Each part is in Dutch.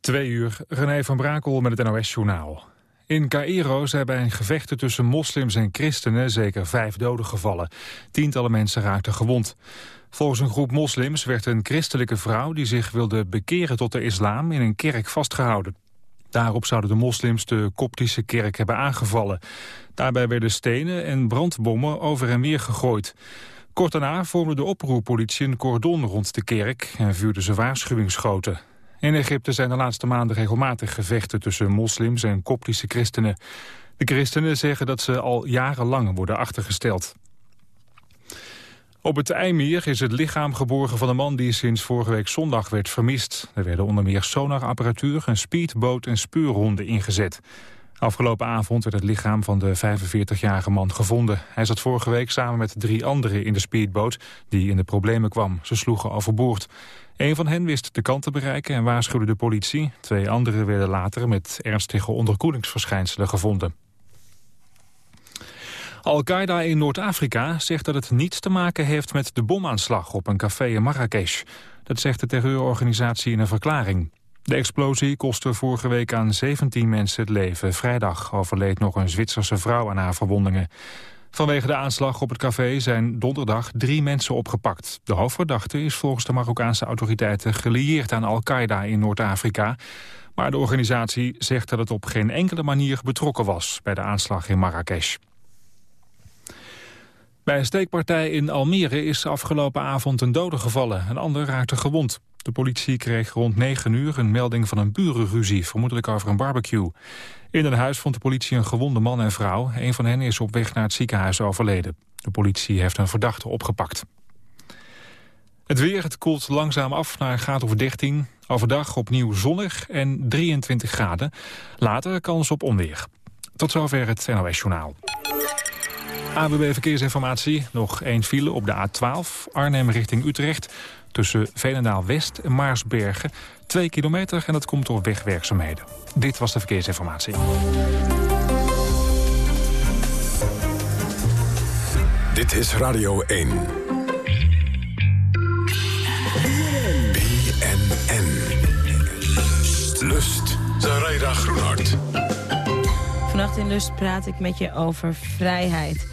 Twee uur, René van Brakel met het NOS-journaal. In Cairo zijn bij een gevechten tussen moslims en christenen zeker vijf doden gevallen. Tientallen mensen raakten gewond. Volgens een groep moslims werd een christelijke vrouw die zich wilde bekeren tot de islam in een kerk vastgehouden. Daarop zouden de moslims de koptische kerk hebben aangevallen. Daarbij werden stenen en brandbommen over en weer gegooid. Kort daarna vormde de oproerpolitie een cordon rond de kerk en vuurde ze waarschuwingsschoten. In Egypte zijn de laatste maanden regelmatig gevechten tussen moslims en koptische christenen. De christenen zeggen dat ze al jarenlang worden achtergesteld. Op het IJmeer is het lichaam geborgen van een man die sinds vorige week zondag werd vermist. Er werden onder meer sonarapparatuur, een speedboot en speurhonden ingezet. Afgelopen avond werd het lichaam van de 45-jarige man gevonden. Hij zat vorige week samen met drie anderen in de speedboot die in de problemen kwam. Ze sloegen overboord. Een van hen wist de kant te bereiken en waarschuwde de politie. Twee anderen werden later met ernstige onderkoelingsverschijnselen gevonden. Al-Qaeda in Noord-Afrika zegt dat het niets te maken heeft met de bomaanslag op een café in Marrakesh. Dat zegt de terreurorganisatie in een verklaring. De explosie kostte vorige week aan 17 mensen het leven. Vrijdag overleed nog een Zwitserse vrouw aan haar verwondingen. Vanwege de aanslag op het café zijn donderdag drie mensen opgepakt. De hoofdverdachte is volgens de Marokkaanse autoriteiten gelieerd aan Al-Qaeda in Noord-Afrika. Maar de organisatie zegt dat het op geen enkele manier betrokken was bij de aanslag in Marrakesh. Bij een steekpartij in Almere is afgelopen avond een dode gevallen. Een ander raakte gewond. De politie kreeg rond 9 uur een melding van een burenruzie, vermoedelijk over een barbecue. In een huis vond de politie een gewonde man en vrouw. Een van hen is op weg naar het ziekenhuis overleden. De politie heeft een verdachte opgepakt. Het weer, het koelt langzaam af naar een graad of 13. Overdag opnieuw zonnig en 23 graden. Later kans op onweer. Tot zover het NOS Journaal. ABB Verkeersinformatie. Nog één file op de A12. Arnhem richting Utrecht. Tussen Veenendaal-West en Maarsbergen. Twee kilometer en dat komt door wegwerkzaamheden. Dit was de verkeersinformatie. Dit is Radio 1. BNN. Lust. Zaraida Groenhart. Vannacht in Lust praat ik met je over vrijheid.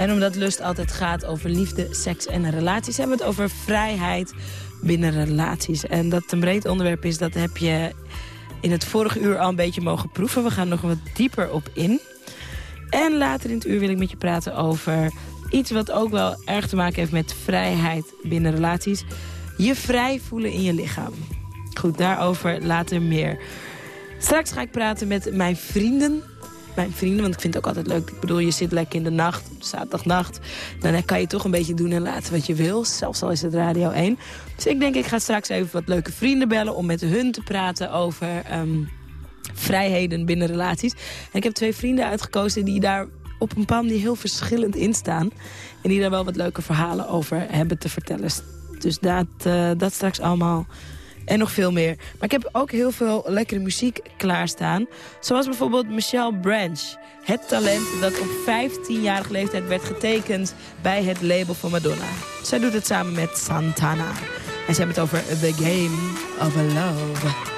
En omdat Lust altijd gaat over liefde, seks en relaties... hebben we het over vrijheid binnen relaties. En dat het een breed onderwerp is, dat heb je in het vorige uur al een beetje mogen proeven. We gaan nog wat dieper op in. En later in het uur wil ik met je praten over iets wat ook wel erg te maken heeft met vrijheid binnen relaties. Je vrij voelen in je lichaam. Goed, daarover later meer. Straks ga ik praten met mijn vrienden mijn vrienden. Want ik vind het ook altijd leuk. Ik bedoel, je zit lekker in de nacht, zaterdagnacht. Dan kan je toch een beetje doen en laten wat je wil. Zelfs al is het Radio 1. Dus ik denk, ik ga straks even wat leuke vrienden bellen... om met hun te praten over ehm, vrijheden binnen relaties. En ik heb twee vrienden uitgekozen die daar op een bepaalde manier heel verschillend in staan. En die daar wel wat leuke verhalen over hebben te vertellen. Dus dat, uh, dat straks allemaal en nog veel meer. Maar ik heb ook heel veel lekkere muziek klaarstaan. Zoals bijvoorbeeld Michelle Branch. Het talent dat op 15-jarige leeftijd werd getekend bij het label van Madonna. Zij doet het samen met Santana. En ze hebben het over The Game of Love.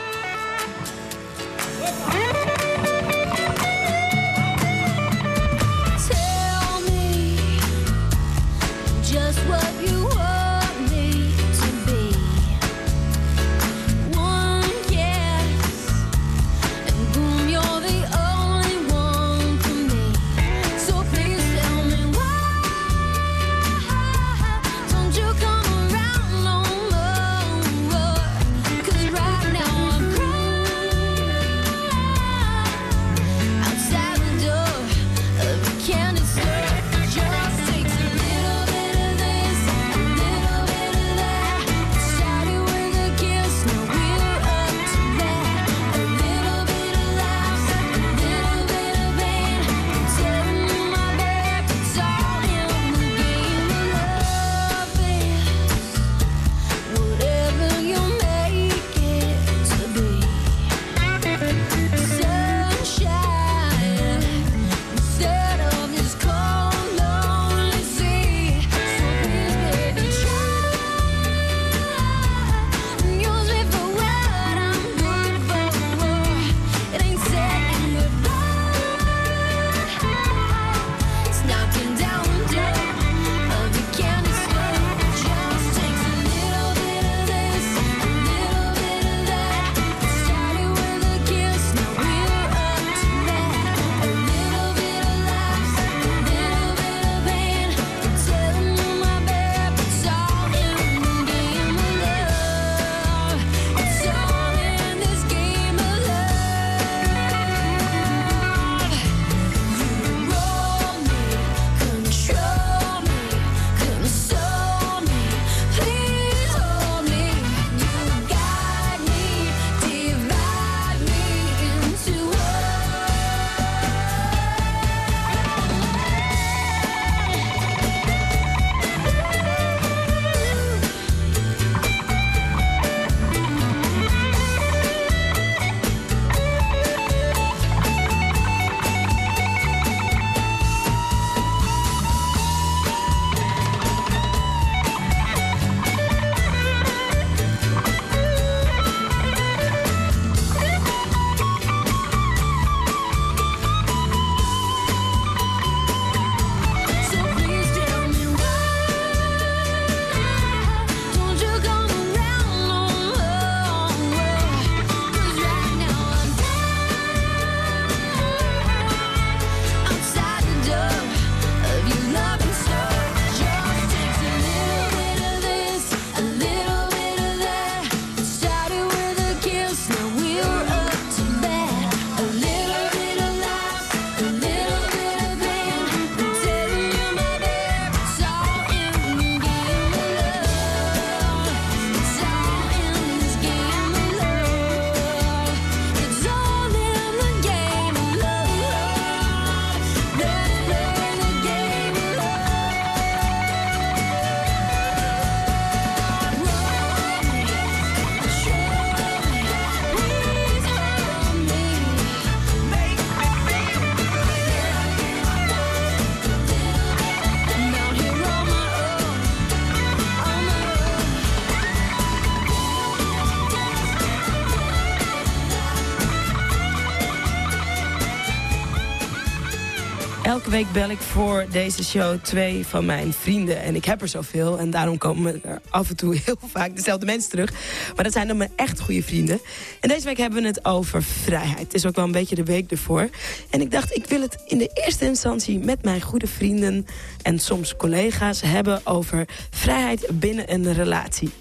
Elke week bel ik voor deze show twee van mijn vrienden. En ik heb er zoveel. En daarom komen er af en toe heel vaak dezelfde mensen terug. Maar dat zijn dan mijn echt goede vrienden. En deze week hebben we het over vrijheid. Het is ook wel een beetje de week ervoor. En ik dacht, ik wil het in de eerste instantie met mijn goede vrienden... en soms collega's hebben over vrijheid binnen een relatie.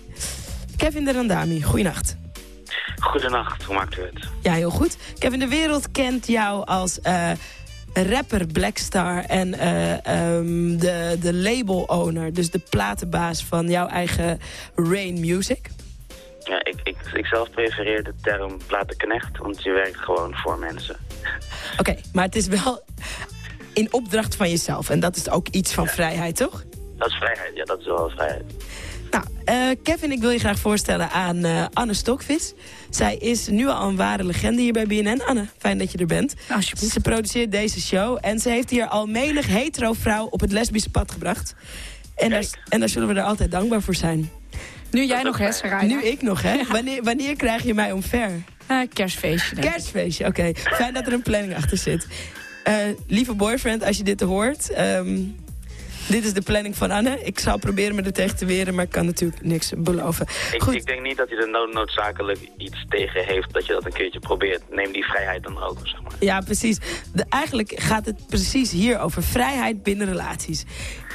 Kevin de Randami, goeienacht. Goedenacht, hoe maakt u het? Ja, heel goed. Kevin, de wereld kent jou als uh, rapper Blackstar en uh, um, de, de label-owner. Dus de platenbaas van jouw eigen Rain Music. Ja, ik, ik, ik zelf prefereer de term platenknecht, want je werkt gewoon voor mensen. Oké, okay, maar het is wel in opdracht van jezelf. En dat is ook iets van ja. vrijheid, toch? Dat is vrijheid, ja, dat is wel vrijheid. Nou, uh, Kevin, ik wil je graag voorstellen aan uh, Anne Stokvis. Zij is nu al een ware legende hier bij BNN. Anne, fijn dat je er bent. Alsjeblieft. Ze produceert deze show en ze heeft hier al menig hetero vrouw op het lesbische pad gebracht. En daar, en daar zullen we er altijd dankbaar voor zijn. Nu jij nog, hè? Nu ik nog, hè? Wanneer, wanneer krijg je mij omver? Uh, kerstfeestje. Kerstfeestje, oké. Okay. Fijn dat er een planning achter zit. Uh, lieve boyfriend, als je dit hoort... Um, dit is de planning van Anne. Ik zal proberen me er tegen te weren, maar ik kan natuurlijk niks beloven. Ik, Goed. ik denk niet dat hij er nood noodzakelijk iets tegen heeft dat je dat een keertje probeert. Neem die vrijheid dan ook, zeg maar. Ja, precies. De, eigenlijk gaat het precies hier over vrijheid binnen relaties.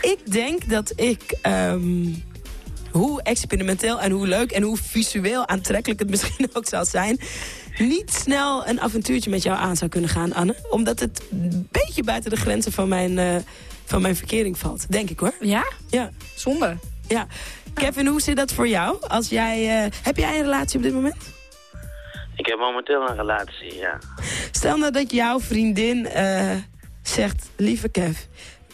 Ik denk dat ik... Um, hoe experimenteel en hoe leuk en hoe visueel aantrekkelijk het misschien ook zal zijn... niet snel een avontuurtje met jou aan zou kunnen gaan, Anne. Omdat het een beetje buiten de grenzen van mijn, uh, van mijn verkering valt. Denk ik, hoor. Ja? Ja. Zonde. Ja. Kevin, hoe zit dat voor jou? Als jij, uh, heb jij een relatie op dit moment? Ik heb momenteel een relatie, ja. Stel nou dat jouw vriendin uh, zegt... Lieve Kev,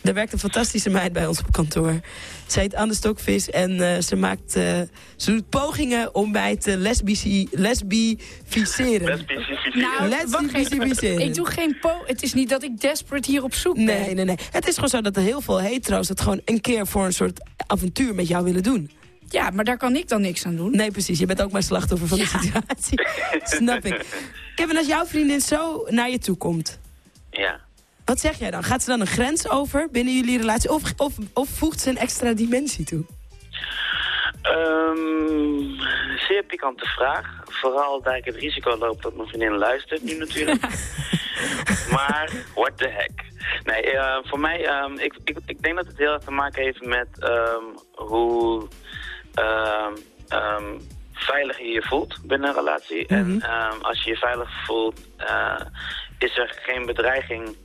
er werkt een fantastische meid bij ons op kantoor. Ze heet Anne Stokvis en uh, ze, maakt, uh, ze doet pogingen om mij te lesbici, lesbificeren. Lesbificeren. Nou, lesbificeren. Ik doe geen po... Het is niet dat ik desperate hier op zoek ben. Nee, nee, nee. Het is gewoon zo dat er heel veel hetero's... het gewoon een keer voor een soort avontuur met jou willen doen. Ja, maar daar kan ik dan niks aan doen. Nee, precies. Je bent ook maar slachtoffer van ja. de situatie. Snap ik. Kevin, als jouw vriendin zo naar je toe komt... Ja. Wat zeg jij dan? Gaat ze dan een grens over binnen jullie relatie? Of, of, of voegt ze een extra dimensie toe? Um, zeer pikante vraag. Vooral dat ik het risico loop dat mijn vriendin luistert nu natuurlijk. maar, what the heck. Nee, uh, voor mij, um, ik, ik, ik denk dat het heel erg te maken heeft met um, hoe veilig je je voelt binnen een relatie. Mm -hmm. En als je je veilig voelt, uh, is er geen bedreiging...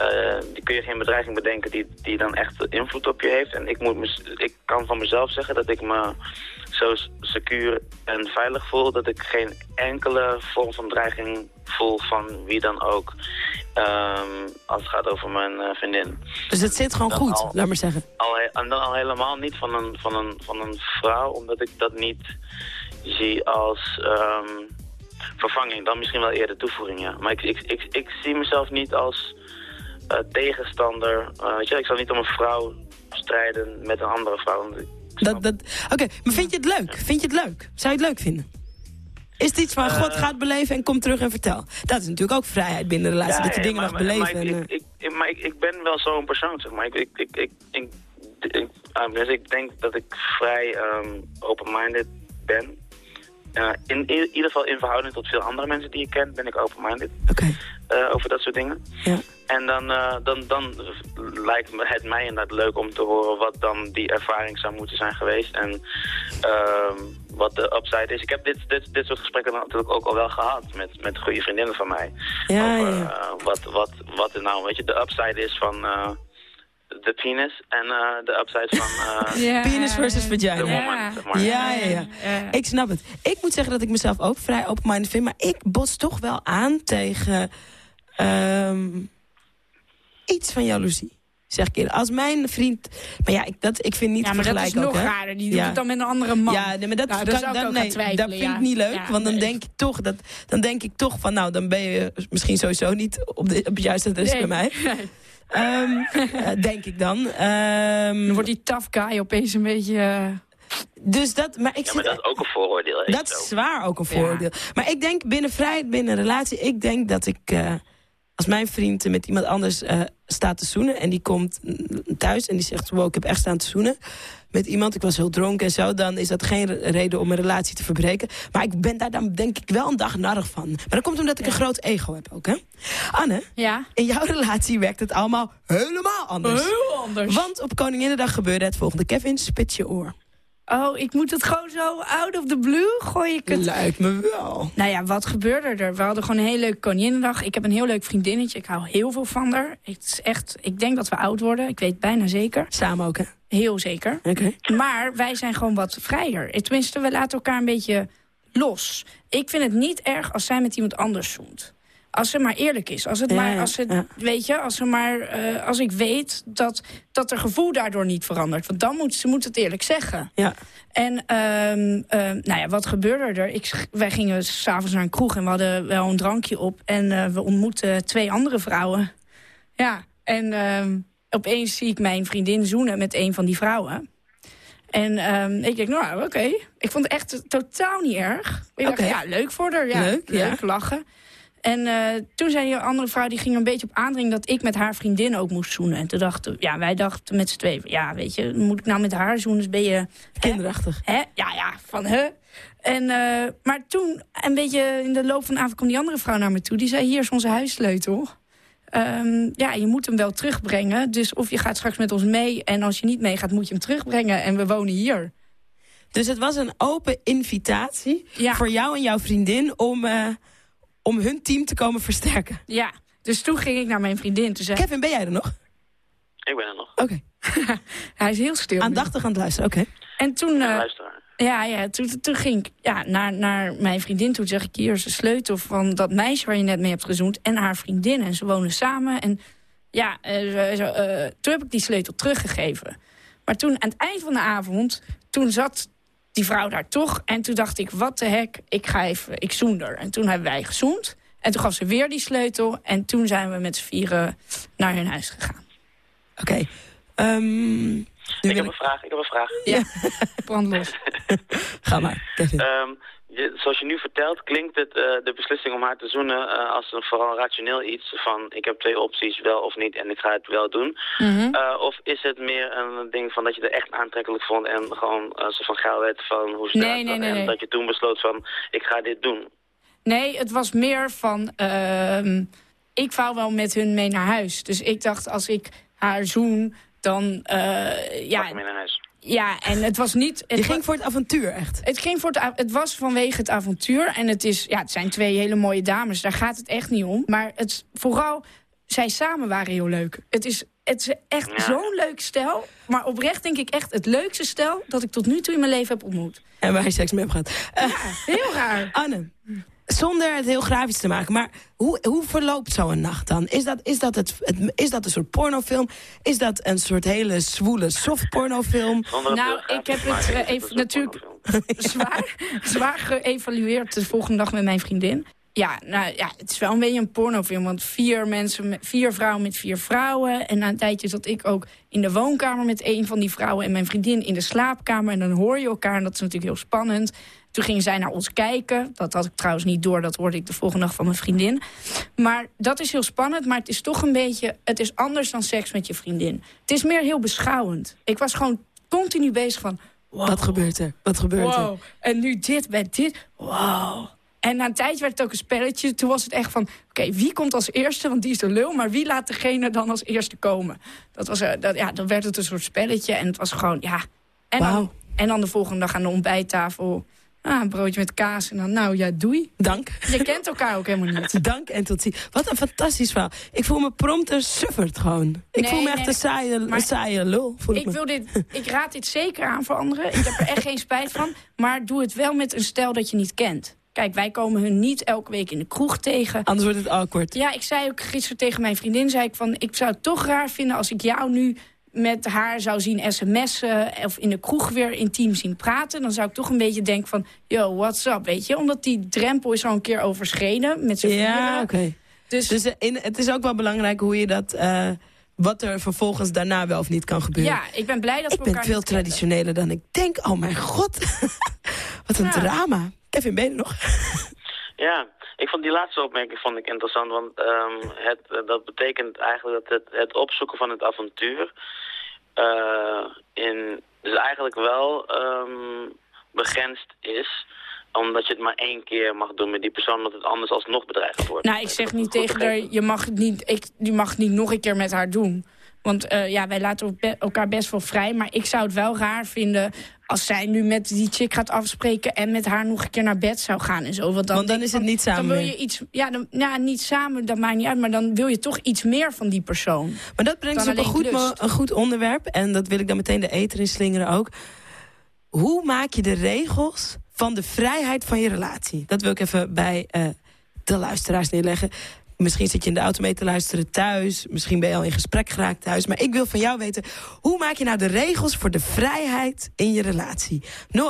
Uh, die kun je geen bedreiging bedenken die, die dan echt invloed op je heeft. En ik, moet me, ik kan van mezelf zeggen dat ik me zo secuur en veilig voel... dat ik geen enkele vorm van dreiging voel van wie dan ook... Um, als het gaat over mijn uh, vriendin. Dus het zit gewoon dan goed, al, laat maar zeggen. Al, en dan al helemaal niet van een, van, een, van een vrouw, omdat ik dat niet zie als... Um, vervanging, dan misschien wel eerder toevoeging, ja. Maar ik, ik, ik, ik zie mezelf niet als tegenstander. Uh, weet je, ik zal niet om een vrouw strijden met een andere vrouw. Dat, dat, Oké, okay. maar vind je het leuk? Vind je het leuk? Zou je het leuk vinden? Is het iets van Uh, God gaat beleven en kom terug en vertel? Dat is natuurlijk ook vrijheid binnen de relatie, ja, dat je ja, dingen maar, mag beleven. Maar, en, ik, ik, ik, maar ik, ben wel zo'n persoon, zeg maar. Ik, ik, ik, ik, ik, ik, dus ik denk dat ik vrij um, open-minded ben. Uh, in, in, ieder geval in verhouding tot veel andere mensen die ik ken, ben ik open-minded. Okay. Uh, over dat soort dingen. Ja. En dan, uh, dan, dan lijkt het mij inderdaad leuk om te horen wat dan die ervaring zou moeten zijn geweest. En wat de upside is. Ik heb dit, dit, dit soort gesprekken natuurlijk ook al wel gehad met, met goede vriendinnen van mij. Ja, over ja. wat, wat, wat er nou, weet je, de upside is van de penis en uh, de upside van... Uh, yeah. Penis versus vagina. Woman, ja, ja, ja, ja. Ik snap het. Ik moet zeggen dat ik mezelf ook vrij open-minded vind. Maar ik bots toch wel aan tegen um, iets van jaloezie. Zeg ik eerder. Als mijn vriend... Maar ja, ik, dat, ik vind niet ja, maar dat is nog ook, raar. Die doet het dan met een andere man. Ja, nee, maar dat, nou, kan, dat, nee, dat vind ja. ik niet leuk. Ja, want dan nee. denk ik toch dat... Dan denk ik toch van, nou, dan ben je misschien sowieso niet op, de, op het juiste adres nee. bij mij. Um, uh, denk ik dan. Um, dan wordt die tough guy opeens een beetje... Uh... Dus dat, maar ik ja, maar dat is ook een vooroordeel. Dat is zwaar ook een vooroordeel. Ja. Maar ik denk binnen vrijheid, binnen een relatie... ik denk dat ik uh, als mijn vriend met iemand anders uh, staat te zoenen... en die komt thuis en die zegt... wow, ik heb echt staan te zoenen met iemand. Ik was heel dronken en zo. Dan is dat geen reden om een relatie te verbreken. Maar ik ben daar dan denk ik wel een dag narig van. Maar dat komt omdat ik een groot ego heb ook, hè? Anne, ja? in jouw relatie werkt het allemaal helemaal anders. Heel anders. Want op Koninginnedag gebeurde het volgende. Kevin, spits je oor. Oh, ik moet het gewoon zo out of the blue gooi ik het. Lijkt me wel. Nou ja, wat gebeurde er? We hadden gewoon een hele leuke koninginnedag. Ik heb een heel leuk vriendinnetje. Ik hou heel veel van haar. Het is echt, ik denk dat we oud worden. Ik weet bijna zeker. Samen ook, hè? Heel zeker. Oké. Maar wij zijn gewoon wat vrijer. Tenminste, we laten elkaar een beetje los. Ik vind het niet erg als zij met iemand anders zoent. Als ze maar eerlijk is. Als, het maar, als, het, weet je, als, ze maar, uh, als ik weet dat, dat er gevoel daardoor niet verandert. Want dan moet ze moet het eerlijk zeggen. Ja. En um, nou ja, wat gebeurde er? Ik, wij gingen s'avonds naar een kroeg en we hadden wel een drankje op. En uh, we ontmoetten twee andere vrouwen. Ja, en uh, opeens zie ik mijn vriendin zoenen met een van die vrouwen. En um, ik denk, nou, oké. Ik vond het echt totaal niet erg. Ik okay. dacht, ja, leuk voor haar. Ja, leuk, leuk ja. lachen. En uh, toen zei die andere vrouw, die ging een beetje op aandringen... dat ik met haar vriendin ook moest zoenen. En toen dachten ja, wij dachten met z'n tweeën... ja, weet je, moet ik nou met haar zoenen? Dus ben je... Kinderachtig. Hè? Ja, ja, van hè? En, uh, maar toen, een beetje in de loop van de avond... kwam die andere vrouw naar me toe. Die zei, hier is onze huissleutel. Um, ja, je moet hem wel terugbrengen. Dus of je gaat straks met ons mee... en als je niet meegaat, moet je hem terugbrengen. En we wonen hier. Dus het was een open invitatie ja. voor jou en jouw vriendin... om... Uh om hun team te komen versterken. Ja, dus toen ging ik naar mijn vriendin. Toen zei, Kevin, ben jij er nog? Ik ben er nog. Oké. Okay. Hij is heel stil. Aandachtig aan het luisteren, oké. Okay. En toen... Uh, luisteren. Ja, ja toen, toen ging ik ja, naar, naar mijn vriendin. Toen zeg ik, hier is de sleutel van dat meisje waar je net mee hebt gezoend. En haar vriendin. En ze wonen samen. En ja, uh, zo, uh, toen heb ik die sleutel teruggegeven. Maar toen, aan het eind van de avond... toen zat die vrouw daar toch. En toen dacht ik, wat de hek, ik ga even, ik zoen er. En toen hebben wij gezoend. En toen gaf ze weer die sleutel. En toen zijn we met z'n vieren naar hun huis gegaan. Oké. Okay. Um, ik heb een vraag, ik heb een vraag. Ja, brand los. Ga maar. Um, je, zoals je nu vertelt, klinkt het, uh, de beslissing om haar te zoenen uh, als een vooral rationeel iets van ik heb twee opties, wel of niet, en ik ga het wel doen. Mm -hmm. uh, of is het meer een ding van dat je het echt aantrekkelijk vond en gewoon zo van gauw werd van hoe nee, nee, nee, en nee. dat je toen besloot van ik ga dit doen? Nee, het was meer van ehm, ik wou wel met hun mee naar huis. Dus ik dacht als ik haar zoen, dan ja. mee naar huis. Ja, en het was niet... Het je ging voor het avontuur, echt? Het, ging voor het, het was vanwege het avontuur. En het, is, ja, het zijn twee hele mooie dames, daar gaat het echt niet om. Maar het, vooral, zij samen waren heel leuk. Het is, het is echt Ja. zo'n leuk stel. Maar oprecht denk ik echt het leukste stel... dat ik tot nu toe in mijn leven heb ontmoet. En waar je seks mee hebt gehad. Heel raar. Anne, zonder het heel grafisch te maken, maar hoe, hoe verloopt zo'n nacht dan? Is dat, is, dat het, het, is dat een soort pornofilm? Is dat een soort hele zwoele soft pornofilm? Zonder het Nou, ik heb het, maken, eh, even natuurlijk- zwaar, zwaar geëvalueerd de volgende dag met mijn vriendin. Ja, nou ja, het is wel een beetje een pornofilm. Want vier mensen, met, vier vrouwen met vier vrouwen. En na een tijdje zat ik ook in de woonkamer met een van die vrouwen... en mijn vriendin in de slaapkamer. En dan hoor je elkaar en dat is natuurlijk heel spannend. Toen gingen zij naar ons kijken. Dat had ik trouwens niet door, dat hoorde ik de volgende dag van mijn vriendin. Maar dat is heel spannend, maar het is toch een beetje... het is anders dan seks met je vriendin. Het is meer heel beschouwend. Ik was gewoon continu bezig van... Wow, Wat gebeurt er? Wat gebeurt er? wow. En nu dit met dit. Wow. En na een tijdje werd het ook een spelletje. Toen was het echt van, oké, wie komt als eerste? Want die is de lul, maar wie laat degene dan als eerste komen? Dat was, eh, dat, ja, dan werd het een soort spelletje. En het was gewoon, ja... En, dan, en dan de volgende dag aan de ontbijttafel... Ah, een broodje met kaas en dan, nou ja, doei. Dank. Je kent elkaar ook helemaal niet. Dank en tot ziens. Wat een fantastisch verhaal. Ik voel me prompt een sufferd gewoon. Ik Nee, voel me echt nee, een saaie, maar- een saaie lul. Voel ik, Ik, me. wil dit, ik raad dit zeker aan voor anderen. Ik heb er echt geen spijt van. Maar doe het wel met een stijl dat je niet kent. Kijk, wij komen hun niet elke week in de kroeg tegen. Anders wordt het awkward. Ja, ik zei ook gisteren tegen mijn vriendin... Zei ik, van, ik zou het toch raar vinden als ik jou nu met haar zou zien sms'en... of in de kroeg weer intiem zien praten. Dan zou ik toch een beetje denken van... Yo, what's up, weet je? Omdat die drempel is al een keer overschreden met z'n Ja, oké. Dus, Dus eh, in, het is ook wel belangrijk hoe je dat... eh, wat er vervolgens daarna wel of niet kan gebeuren. ja, ik ben blij dat ik we ben elkaar veel niet kennen. traditioneler dan ik denk. Oh mijn god. Wat een Ja. drama. Kevin, ben je er nog? Ja, ik vond die laatste opmerking vond ik interessant, want um, het, dat betekent eigenlijk dat het, het opzoeken van het avontuur uh, in, dus eigenlijk wel um, begrensd is omdat je het maar één keer mag doen met die persoon... omdat het anders alsnog bedreigd wordt. Nou, ik zeg niet tegen haar, je mag, het niet, ik, je mag het niet nog een keer met haar doen. Want uh, ja, wij laten elkaar best wel vrij. Maar ik zou het wel raar vinden als zij nu met die chick gaat afspreken... en met haar nog een keer naar bed zou gaan en zo. Want dan, Want dan is het niet samen Dan wil je iets, ja, dan, ja, niet samen, dat maakt niet uit. Maar dan wil je toch iets meer van die persoon. Maar dat brengt dus op een goed, een goed onderwerp. En dat wil ik dan meteen de eter in slingeren ook. Hoe maak je de regels van de vrijheid van je relatie? Dat wil ik even bij uh, de luisteraars neerleggen. Misschien zit je in de auto mee te luisteren thuis. Misschien ben je al in gesprek geraakt thuis. Maar ik wil van jou weten, hoe maak je nou de regels voor de vrijheid in je relatie? 0800-1121,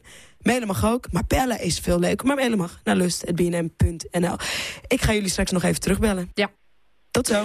0800-1121. Mailen mag ook, maar bellen is veel leuker. Maar mailen mag naar lust.bnm.nl. Ik ga jullie straks nog even terugbellen. Ja. Tot zo.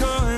is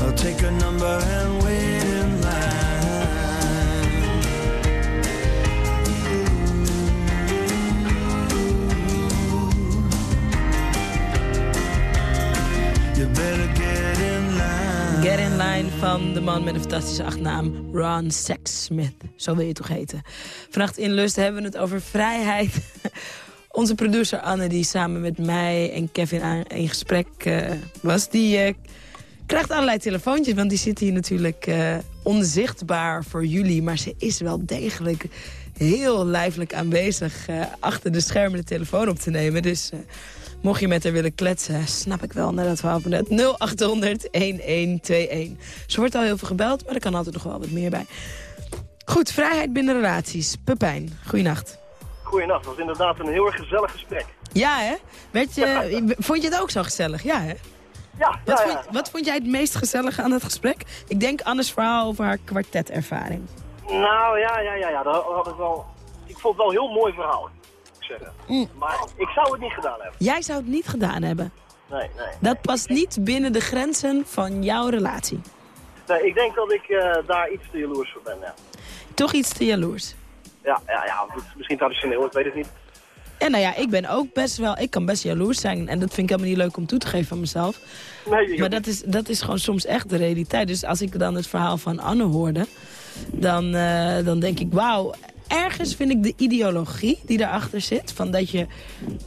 I'll take a number and wait in line. You better get in line. Get in line van de man met een fantastische achtnaam Ron Sexsmith. Zo wil je toch heten. Vannacht in Lust hebben we het over vrijheid. Onze producer Anne, die samen met mij en Kevin in gesprek uh, was... die uh, krijgt allerlei telefoontjes, want die zit hier natuurlijk uh, onzichtbaar voor jullie. Maar ze is wel degelijk heel lijfelijk aanwezig... achter de schermen de telefoon op te nemen. Dus Mocht je met haar willen kletsen, snap ik wel, naar dat verhaal van net. 0800-1121. Ze wordt al heel veel gebeld, maar er kan altijd nog wel wat meer bij. Goed, vrijheid binnen relaties. Pepijn, goeienacht. Goeienacht, dat was inderdaad een heel erg gezellig gesprek. Ja, hè? Werd je, vond je het ook zo gezellig? Ja, hè? Ja, wat, vond, wat vond jij het meest gezellige aan het gesprek? Ik denk Anne's verhaal over haar kwartetervaring. Nou, ja, ja, ja, ja. Dat had ik, wel, ik vond het wel een heel mooi verhaal. Mm. Maar ik zou het niet gedaan hebben. Jij zou het niet gedaan hebben? Nee, nee. Dat past niet binnen de grenzen van jouw relatie? Nee, ik denk dat ik uh, daar iets te jaloers voor ben, ja. Toch iets te jaloers? Ja, ja, ja misschien traditioneel, ik weet het niet. En nou ja, ik ben ook best wel, ik kan best jaloers zijn. En dat vind ik helemaal niet leuk om toe te geven van mezelf. Nee, maar dat is, dat is gewoon soms echt de realiteit. Dus als ik dan het verhaal van Anne hoorde, dan, uh, dan denk ik, wauw, ergens vind ik de ideologie die daarachter zit... van dat je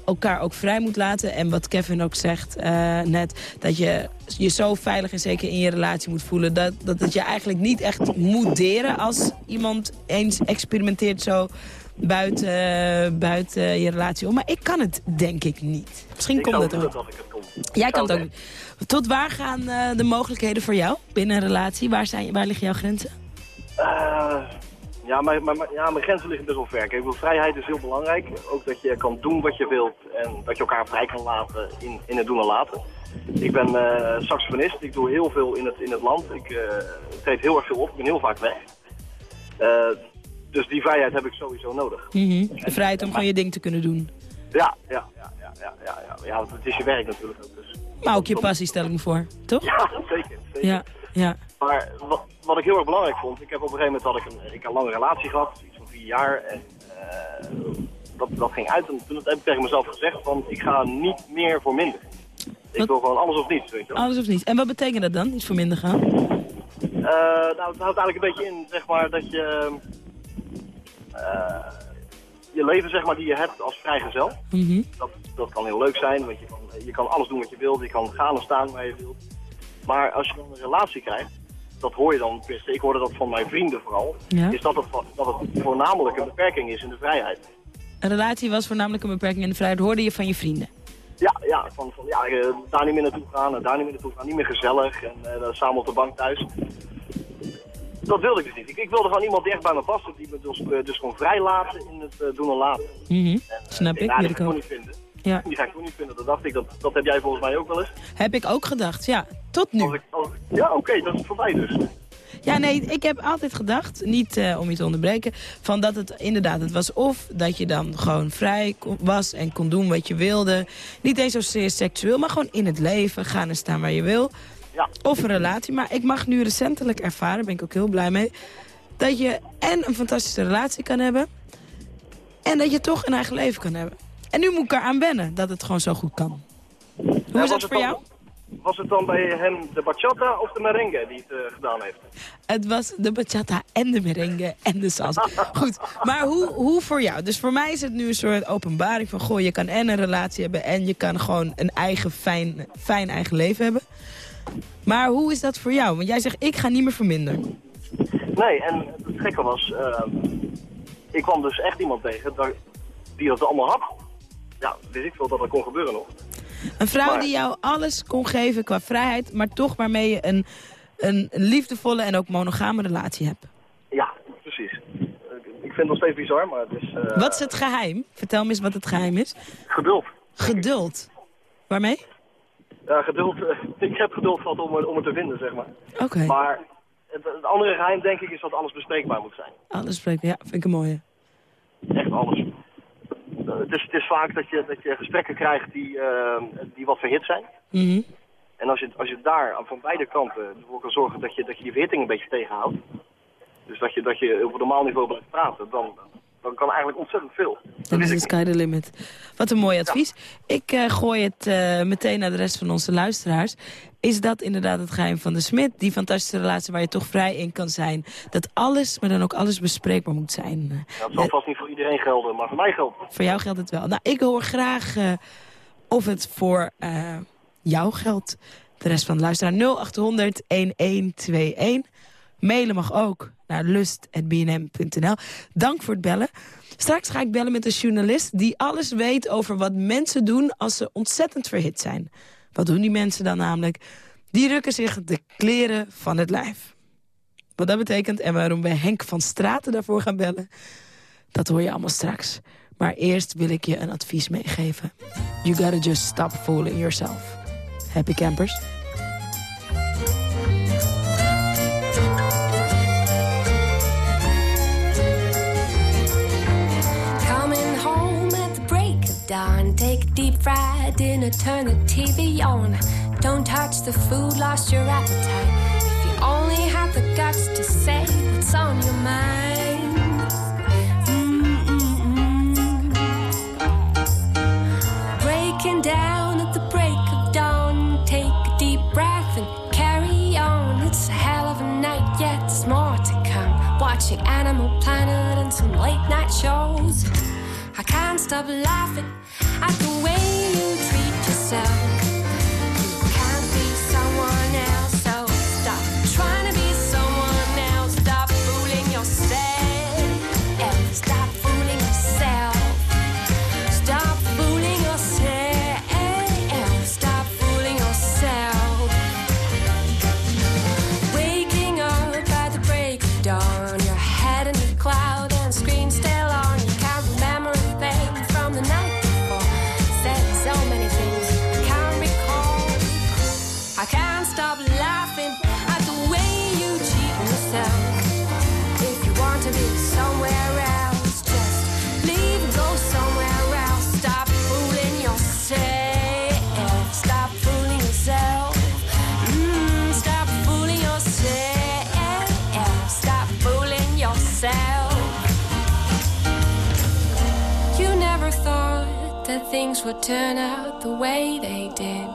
elkaar ook vrij moet laten. En wat Kevin ook zegt uh, net, dat je je zo veilig en zeker in je relatie moet voelen... dat, dat het je eigenlijk niet echt moet deren als iemand eens experimenteert zo buiten, buiten je relatie om. Maar ik kan het denk ik niet. Misschien Ik komt het ook. dat ik het kon. Jij kan het ook niet. Tot waar gaan eh, de mogelijkheden voor jou binnen een relatie? Waar, zijn, waar liggen jouw grenzen? Ja, mijn- ja, mijn grenzen liggen best wel ver. Kijk, ik bedoel, vrijheid is heel belangrijk. Ook dat je kan doen wat je wilt en dat je elkaar vrij kan laten in, in het doen en laten. Ik ben eh, saxofonist, ik doe heel veel in het, in het land. Ik eh, treed heel erg veel op, ik ben heel vaak weg. Eh, dus die vrijheid heb ik sowieso nodig. Mhm. De vrijheid om gewoon je ding te kunnen doen. Ja, ja, ja, ja, ja, ja, ja. ja want het is je werk natuurlijk ook. Dus. Maar ook je passie stel ik me voor, toch? Ja, zeker. zeker. Ja, ja. Maar wat, wat ik heel erg belangrijk vond, ik heb op een gegeven moment had ik een, ik een lange relatie gehad, iets van vier jaar. En eh, dat, dat ging uit en toen heb ik tegen mezelf gezegd van ik ga niet meer voor minder. Ik wil gewoon alles of niets, weet je wel. Alles of niet. En wat betekent dat dan? Iets voor minder gaan? Eh, nou, het houdt eigenlijk een beetje in, zeg maar, dat je eh, je leven, zeg maar, die je hebt als vrijgezel. Mhm. Dat, dat kan heel leuk zijn, want je kan, je kan alles doen wat je wilt. Je kan gaan en staan waar je wilt. Maar als je dan een relatie krijgt, dat hoor je dan, tenminste, ik hoorde dat van mijn vrienden vooral, Ja. is dat het, dat het voornamelijk een beperking is in de vrijheid. Een relatie was voornamelijk een beperking in de vrijheid. Hoorde je van je vrienden? Ja, ja, van, van ja, eh, daar niet meer naartoe gaan en daar niet meer naartoe gaan. Niet meer gezellig en eh, dan samen op de bank thuis. Dat wilde ik dus niet. Ik, ik wilde gewoon iemand die echt bij me paste, die me dus, eh, dus kon vrijlaten in het eh, doen en laten. En, eh, Snap ik, die ik ik gewoon niet vinden. Ja. Die ga ik gewoon niet vinden. Dat dacht ik, dat, dat heb jij volgens mij ook wel eens. Heb ik ook gedacht, ja. Tot Als nu. ik, als ik- ja, oké, dat is voorbij dus. Ja, nee, ik heb altijd gedacht, niet eh, om je te onderbreken... van dat het inderdaad, het was of dat je dan gewoon vrij was... en kon doen wat je wilde. Niet eens zozeer seksueel, maar gewoon in het leven. Gaan en staan waar je wil. Ja. Of een relatie. Maar ik mag nu recentelijk ervaren, ben ik ook heel blij mee... dat je en een fantastische relatie kan hebben... en dat je toch een eigen leven kan hebben. En nu moet ik eraan wennen dat het gewoon zo goed kan. Hoe is dat voor dan- jou? Was het dan bij hem de bachata of de merengue die het eh, gedaan heeft? Het was de bachata en de merengue en de salsa. Goed, maar hoe, hoe voor jou? Dus voor mij is het nu een soort openbaring van... goh, je kan en een relatie hebben en je kan gewoon een eigen fijn, fijn eigen leven hebben. Maar hoe is dat voor jou? Want jij zegt, ik ga niet meer verminderen. Nee, en het gekke was, eh, ik kwam dus echt iemand tegen die dat allemaal had. Ja, wist ik veel dat dat kon gebeuren nog. Een vrouw Maar- die jou alles kon geven qua vrijheid... maar toch waarmee je een, een liefdevolle en ook monogame relatie hebt. Ja, precies. Ik vind het nog steeds bizar, maar het is eh, Wat is het geheim? Vertel me eens wat het geheim is. geduld. Geduld. Waarmee? Ja, geduld. ik heb geduld gehad om, het- om het te vinden, zeg maar. Oké. Maar het, het andere geheim, denk ik, is dat alles bespreekbaar moet zijn. Alles spreekt. Ja, vind ik een mooie. Echt alles. Het, is, het is vaak dat je, dat je gesprekken krijgt die, eh, die wat verhit zijn. Mhm. En als je, als je daar van beide kanten ervoor kan zorgen dat je, dat je die verhitting een beetje tegenhoudt. Dus dat je, dat je op een normaal niveau blijft praten, dan, dan kan eigenlijk ontzettend veel. Dat Dan is de niet. sky the limit. Wat een mooi advies. Ik eh, gooi het eh, meteen naar de rest van onze luisteraars. Is dat inderdaad het geheim van de Smit? Die fantastische relatie waar je toch vrij in kan zijn. Dat alles, maar dan ook alles bespreekbaar moet zijn. Ja, het zal vast niet voor iedereen gelden, maar voor mij geldt het. Voor jou geldt het wel. Nou, ik hoor graag eh, of het voor eh, jou geldt. De rest van de luisteraar 0800 1121. Mailen mag ook naar lust.bnm.nl. Dank voor het bellen. Straks ga ik bellen met een journalist die alles weet over wat mensen doen als ze ontzettend verhit zijn. Wat doen die mensen dan namelijk? Die rukken zich de kleren van het lijf. Wat dat betekent en waarom wij Henk van Straten daarvoor gaan bellen... dat hoor je allemaal straks. Maar eerst wil ik je een advies meegeven. You gotta just stop fooling yourself. Happy campers. Dinner, turn the TV on. Don't touch the food, lost your appetite. If you only had the guts to say what's on your mind. Mm-mm-mm. Breaking down at the break of dawn. Take a deep breath and carry on. It's a hell of a night, yet there's more to come. watching Animal Planet and some late night shows. I can't stop laughing at the way you treat yourself. That things would turn out the way they did.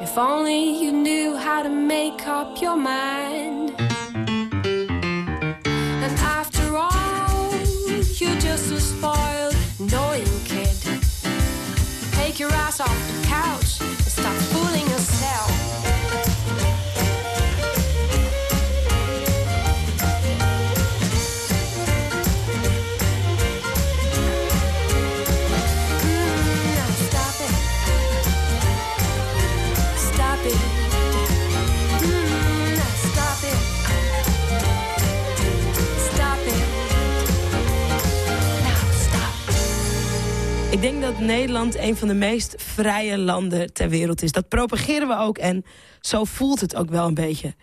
If only you knew how to make up your mind. And after all, you're just a spoiled, annoying kid. Take your ass off the couch dat Nederland een van de meest vrije landen ter wereld is. Dat propageren we ook en zo voelt het ook wel een beetje.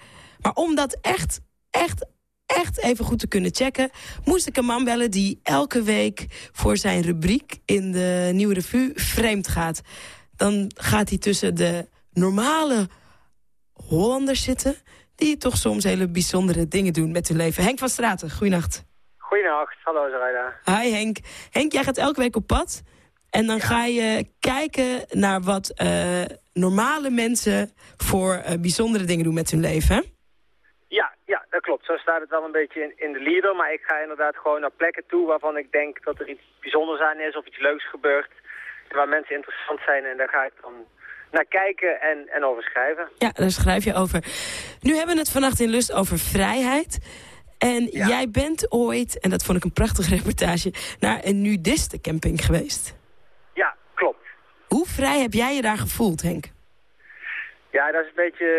Maar om dat echt, echt, echt even goed te kunnen checken... moest ik een man bellen die elke week voor zijn rubriek... in de Nieuwe Revue vreemd gaat. Dan gaat hij tussen de normale Hollanders zitten... die toch soms hele bijzondere dingen doen met hun leven. Henk van Straten, goeienacht. Goedenacht, hallo Zaraida. Hi Henk. Henk, jij gaat elke week op pad. En dan ga je kijken naar wat eh, normale mensen voor eh, bijzondere dingen doen met hun leven. Ja, ja, dat klopt. Zo staat het wel een beetje in, in de leader. Maar ik ga inderdaad gewoon naar plekken toe waarvan ik denk dat er iets bijzonders aan is of iets leuks gebeurt. Waar mensen interessant zijn en daar ga ik dan naar kijken en, en over schrijven. Ja, daar schrijf je over. Nu hebben we het vannacht in Lust over vrijheid. En jij bent ooit, en dat vond ik een prachtige reportage... naar een nudistencamping geweest. Hoe vrij heb jij je daar gevoeld, Henk? Ja, dat is een beetje,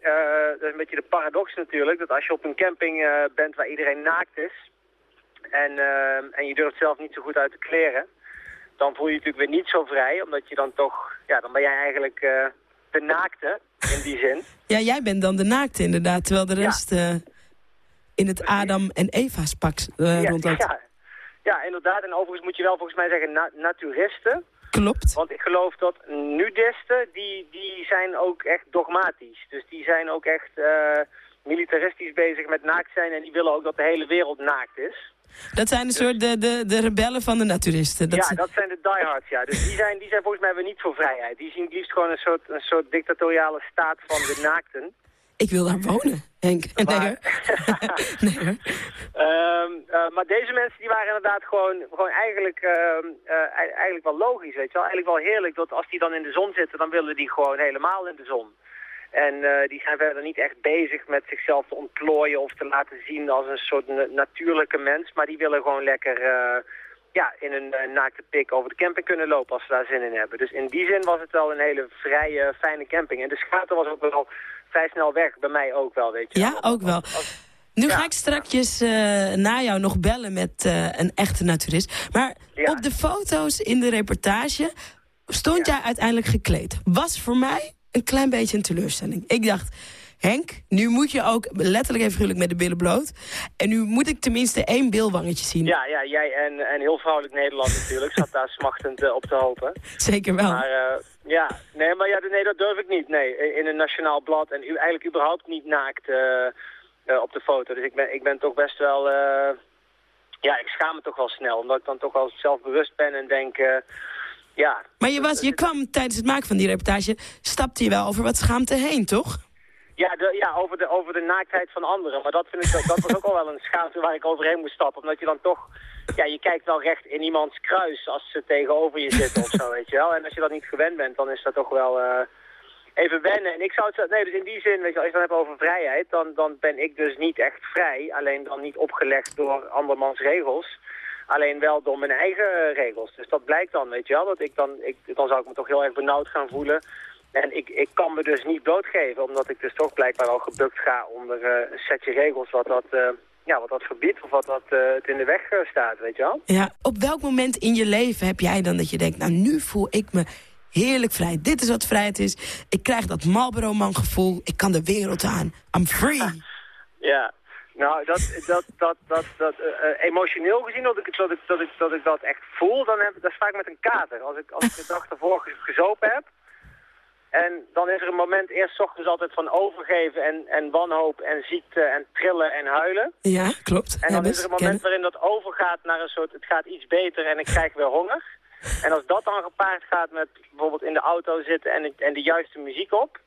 eh, dat is een beetje de paradox natuurlijk. Dat als je op een camping eh, bent waar iedereen naakt is... En, eh, en je durft zelf niet zo goed uit de kleren... dan voel je je natuurlijk weer niet zo vrij. Omdat je dan toch... Ja, dan ben jij eigenlijk eh, de naakte in die zin. Ja, jij bent dan de naakte inderdaad, terwijl de rest in het Adam en Eva's pak ja, rondloopt. ja, ja, inderdaad. En overigens moet je wel volgens mij zeggen na- naturisten. Klopt. Want ik geloof dat nudisten, die, die zijn ook echt dogmatisch. Dus die zijn ook echt eh, militaristisch bezig met naakt zijn. En die willen ook dat de hele wereld naakt is. Dat zijn een soort de, de, de rebellen van de naturisten. Dat ja, dat zijn de diehards, ja. Dus die zijn, die zijn volgens mij weer niet voor vrijheid. Die zien het liefst gewoon een soort, een soort dictatoriale staat van de naakten. Ik wil daar wonen, Henk. Nee, hoor. nee, hoor. Ehm, eh, maar deze mensen die waren inderdaad gewoon, gewoon eigenlijk, ehm, eh, ei- eigenlijk wel logisch, weet je wel. Eigenlijk wel heerlijk dat als die dan in de zon zitten, dan willen die gewoon helemaal in de zon. En eh, die zijn verder niet echt bezig met zichzelf te ontplooien of te laten zien als een soort na- natuurlijke mens. Maar die willen gewoon lekker ja, in een naakte pik over de camping kunnen lopen als ze daar zin in hebben. Dus in die zin was het wel een hele vrije, fijne camping. En de schater was ook wel vrij snel weg, bij mij ook wel, weet je Ja, wel. ook wel. Nu ga ik strakjes eh, na jou nog bellen met eh, een echte naturist. Maar Ja. op de foto's in de reportage stond jij uiteindelijk gekleed. Was voor mij een klein beetje een teleurstelling. Ik dacht, Henk, nu moet je ook letterlijk en figuurlijk met de billen bloot. En nu moet ik tenminste één bilwangetje zien. Ja, ja, jij en, en heel vrouwelijk Nederland natuurlijk zat daar smachtend eh, op te hopen. Zeker wel. Maar ja, nee, maar ja, nee, dat durf ik niet. Nee, in een nationaal blad en u, eigenlijk überhaupt niet naakt eh, eh, op de foto. Dus ik ben, ik ben toch best wel, eh, ja, ik schaam me toch wel snel. Omdat ik dan toch wel zelfbewust ben en denk, ja. Maar je, was, je kwam tijdens het maken van die reportage... stapte je wel over wat schaamte heen, toch? Ja, de, ja over, de, over de naaktheid van anderen. Maar dat, vind ik, dat was ook al wel een schaamte waar ik overheen moest stappen. Omdat je dan toch... Ja, je kijkt wel recht in iemands kruis als ze tegenover je zitten of zo, weet je wel. En als je dat niet gewend bent, dan is dat toch wel... eh, even wennen. En ik zou het... Nee, dus in die zin, weet je, als je het dan hebt over vrijheid, dan, dan ben ik dus niet echt vrij. Alleen dan niet opgelegd door andermans regels. Alleen wel door mijn eigen regels. Dus dat blijkt dan, weet je wel. Dat ik dan, ik, dan zou ik me toch heel erg benauwd gaan voelen. En ik, ik kan me dus niet doodgeven, omdat ik dus toch blijkbaar al gebukt ga onder eh, een setje regels wat dat, eh, ja, wat dat verbiedt of wat dat eh, het in de weg eh, staat, weet je wel. Ja, op welk moment in je leven heb jij dan dat je denkt... nou, nu voel ik me heerlijk vrij. Dit is wat vrijheid is. Ik krijg dat Marlboro-man gevoel. Ik kan de wereld aan. I'm free. Ja, nou, dat, dat, dat, dat, dat eh, emotioneel gezien, dat ik, dat, ik, dat, ik, dat ik dat echt voel, dan, heb, dan sta ik met een kater. Als ik, als ik de dag ervoor ge- gezopen heb, en dan is er een moment eerst ochtends altijd van overgeven en, en wanhoop en ziekte en trillen en huilen. Ja, klopt. En dan is er een moment waarin dat overgaat naar een soort, het gaat iets beter en ik krijg weer honger. En als dat dan gepaard gaat met bijvoorbeeld in de auto zitten en, en de juiste muziek op,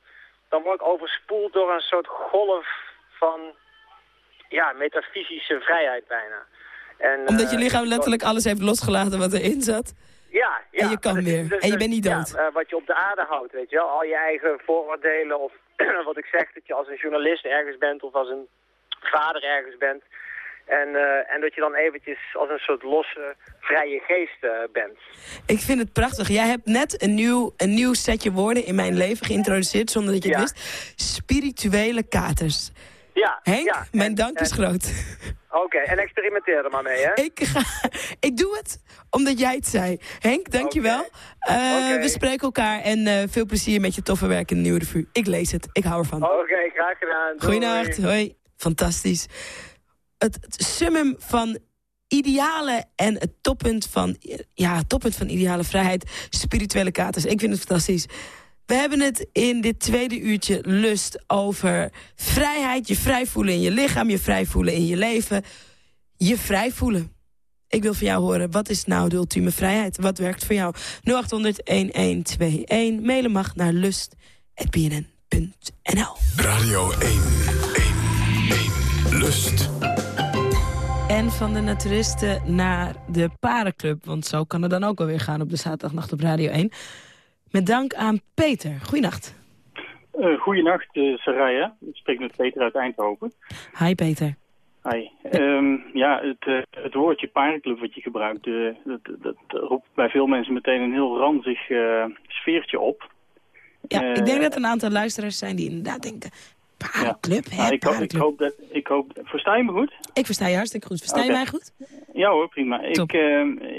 dan word ik overspoeld door een soort golf van, ja, metafysische vrijheid bijna. En, Omdat je eh, lichaam letterlijk alles heeft losgelaten wat erin zat. Ja, ja. En je kan is weer. En je bent niet dood. eh, wat je op de aarde houdt, weet je wel. Al je eigen vooroordelen of wat ik zeg, dat je als een journalist ergens bent of als een vader ergens bent. En, eh, en dat je dan eventjes als een soort losse, vrije geest eh, bent. Ik vind het prachtig. Jij hebt net een nieuw, een nieuw setje woorden in mijn leven geïntroduceerd... zonder dat je het Ja. wist. Spirituele katers. Ja, Henk, ja. mijn En- dank is groot. Oké, en experimenteer er maar mee, hè? Ik, ga, ik doe het omdat jij het zei. Henk, dankjewel. Oké. Eh. We spreken elkaar en eh, veel plezier met je toffe werk in de Nieuwe Revue. Ik lees het, ik hou ervan. Oké, graag gedaan. Goeienacht, hoi. Fantastisch. Het, het summum van idealen en het toppunt van, ja, toppunt van ideale vrijheid, spirituele katers. Ik vind het fantastisch. We hebben het in dit tweede uurtje lust over vrijheid. Je vrij voelen in je lichaam, je vrij voelen in je leven. Je vrij voelen. Ik wil van jou horen, wat is nou de ultieme vrijheid? Wat werkt voor jou? 0800-1121. Mailen mag naar lust.bnn.nl. Radio 1. 1. 1. Lust. En van de naturisten naar de parenclub. Want zo kan het dan ook alweer gaan op de zaterdagnacht op Radio 1. Met dank aan Peter. Goeienacht. Uh, goeienacht, uh, Saraya. Ik spreek met Peter uit Eindhoven. Hi Peter. Hi. Um, ja, het, uh, het woordje parenclub wat je gebruikt, uh, dat, dat, roept bij veel mensen meteen een heel ranzig sfeertje op. Ja, ik denk dat een aantal luisteraars zijn die inderdaad denken... Ja. hè, nou, ik, hoop, ik, hoop dat, ik hoop... Versta je me goed? Ik versta je hartstikke goed. Versta okay. je mij goed? Ja hoor, prima. Ik,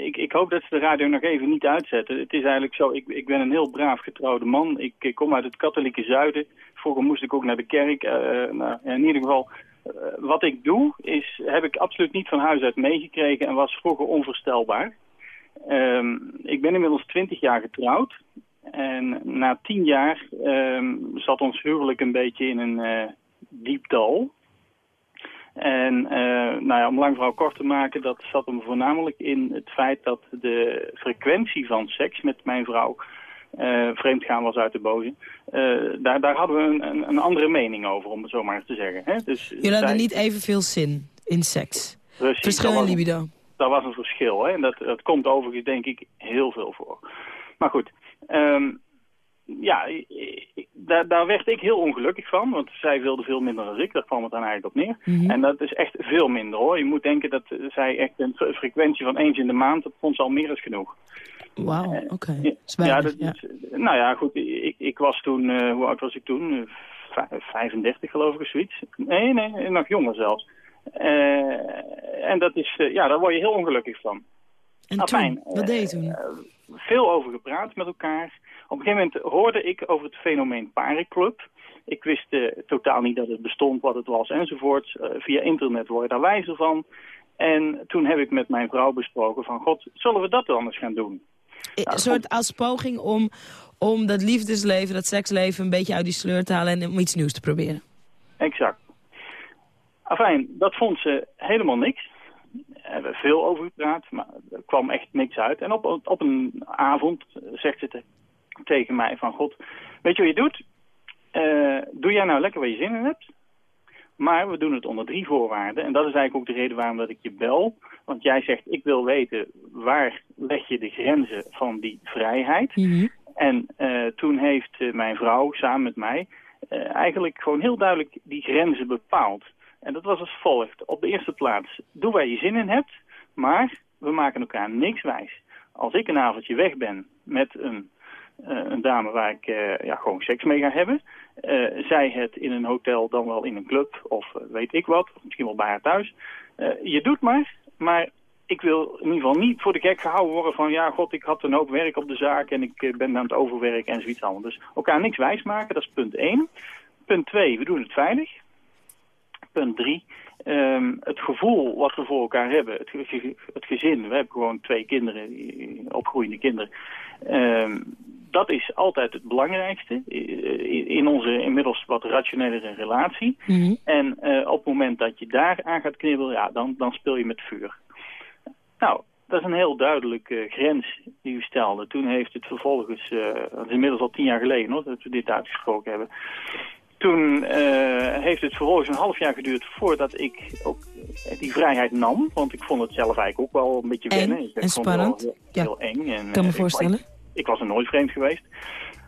ik, ik hoop dat ze de radio nog even niet uitzetten. Het is eigenlijk zo, ik, ik ben een heel braaf getrouwde man. Ik, ik kom uit het katholieke zuiden. Vroeger moest ik ook naar de kerk. nou, in ieder geval... Uh, wat ik doe, is, heb ik absoluut niet van huis uit meegekregen en was vroeger onvoorstelbaar. Um, ik ben inmiddels 20 jaar getrouwd. En na tien jaar um, zat ons huwelijk een beetje in een uh, diep dal. En uh, nou ja, om lang verhaal kort te maken, dat zat hem voornamelijk in het feit dat de frequentie van seks met mijn vrouw uh, vreemdgaan was uit de boze. Uh, daar, daar hadden we een, een, een, andere mening over, om het zo maar te zeggen. Hè? Dus Jullie hadden zij... niet evenveel zin in seks? Precies, Verschil in libido? Dat was een verschil. Hè? En dat, dat komt overigens denk ik heel veel voor. Maar goed, um, ja, daar, daar werd ik heel ongelukkig van. Want zij wilde veel minder dan ik. Daar kwam het dan eigenlijk op neer. Mhm. Mm -hmm. En dat is echt veel minder hoor. Je moet denken dat zij echt een frequentie van eens in de maand, dat vond ze al meer dan genoeg. Wauw, oké. Okay. Ja, dat, ja. nou ja, goed. Ik, ik was toen, uh, hoe oud was ik toen? Uh, 35 geloof ik of zoiets. Nee, nee, nog jonger zelfs. Uh, en dat is, ja, daar word je heel ongelukkig van. En Afijn, toen? Wat deed je toen? Veel over gepraat met elkaar. Op een gegeven moment hoorde ik over het fenomeen parenclub. Ik wist uh, totaal niet dat het bestond, wat het was enzovoort. Uh, via internet word je daar wijzer van. En toen heb ik met mijn vrouw besproken van... God, zullen we dat dan eens gaan doen? Nou, een soort als poging om, om dat liefdesleven, dat seksleven... een beetje uit die sleur te halen en om iets nieuws te proberen. Exact. Afijn, dat vond ze helemaal niks. We hebben veel over gepraat, maar er kwam echt niks uit. En op, op een avond zegt ze te, tegen mij van... God, weet je wat je doet? eh, doe jij nou lekker waar je zin in hebt. Maar we doen het onder drie voorwaarden. En dat is eigenlijk ook de reden waarom dat ik je bel. Want jij zegt, ik wil weten, waar leg je de grenzen van die vrijheid? En uh, toen heeft mijn vrouw samen met mij uh, eigenlijk gewoon heel duidelijk die grenzen bepaald. En dat was als volgt. Op de eerste plaats, doe waar je zin in hebt, maar we maken elkaar niks wijs. Als ik een avondje weg ben met een, een dame waar ik ja, gewoon seks mee ga hebben... zij het in een hotel, dan wel in een club of weet ik wat, of misschien wel bij haar thuis... je doet maar, maar ik wil in ieder geval niet voor de gek gehouden worden van... ja, god, ik had een hoop werk op de zaak en ik eh, ben aan het overwerken en zoiets allemaal. Dus elkaar niks wijsmaken, dat is punt 1. Punt 2, we doen het veilig. Punt 3, um, het gevoel wat we voor elkaar hebben, het, het, gezin. We hebben gewoon twee kinderen, opgroeiende kinderen. Um, dat is altijd het belangrijkste in onze inmiddels wat rationelere relatie. Mm -hmm. En uh, op het moment dat je daar aan gaat knibbelen, ja, dan, dan speel je met vuur. Nou, dat is een heel duidelijke grens die u stelde. Toen heeft het vervolgens, uh, dat is inmiddels al tien jaar geleden hoor, dat we dit uitgesproken hebben. Toen uh, heeft het vervolgens een half jaar geduurd voordat ik ook die vrijheid nam. Want ik vond het zelf eigenlijk ook wel een beetje wennen. Ik en spannend. Heel, ja. heel eng. En, kan me voorstellen. Ik, ik, was er nooit vreemd geweest.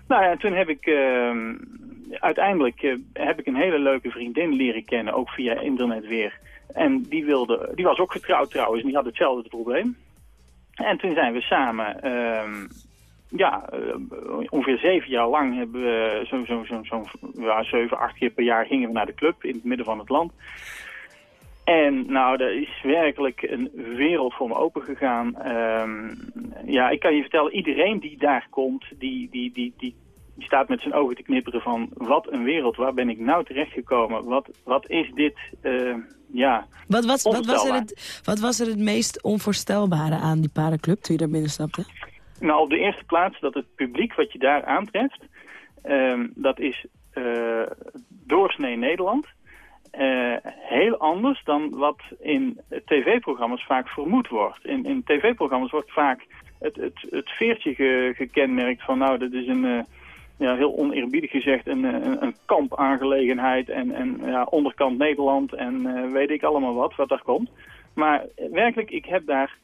Nou ja, toen heb ik uh, uiteindelijk uh, heb ik een hele leuke vriendin leren kennen, ook via internet weer. En die, wilde, die was ook getrouwd trouwens en die had hetzelfde probleem. En toen zijn we samen, uh, ja, uh, ongeveer zeven jaar lang hebben we zo'n zo, zo, zo, ja, zeven, acht keer per jaar gingen we naar de club in het midden van het land. En nou, er is werkelijk een wereld voor me open gegaan. Um, ja, ik kan je vertellen, iedereen die daar komt, die, die, die, die, die staat met zijn ogen te knipperen van... wat een wereld, waar ben ik nou terechtgekomen? Wat, wat is dit, uh, ja, wat was, wat, was er het, wat was er het meest onvoorstelbare aan die parenclub toen je daar binnen stapte? Nou, op de eerste plaats dat het publiek wat je daar aantreft... Um, dat is uh, doorsnee Nederland... Uh, heel anders dan wat in tv-programma's vaak vermoed wordt. In, in tv-programma's wordt vaak het, het, het veertje ge, gekenmerkt van... nou, dat is een... Uh, ja, heel oneerbiedig gezegd een, een, een kampaangelegenheid en, en ja, onderkant Nederland en weet ik allemaal wat, wat daar komt. Maar werkelijk, ik heb daar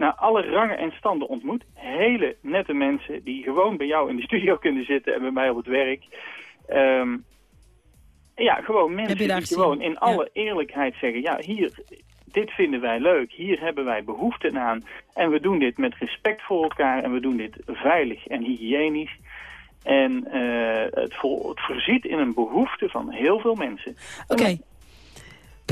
naar alle rangen en standen ontmoet. Hele nette mensen die gewoon bij jou in de studio kunnen zitten en bij mij op het werk. Um, ja, gewoon mensen die gezien? gewoon in alle ja. eerlijkheid zeggen, ja, hier, dit vinden wij leuk, hier hebben wij behoefte aan. En we doen dit met respect voor elkaar en we doen dit veilig en hygiënisch. En uh, het, vo het voorziet in een behoefte van heel veel mensen. Oké. Okay.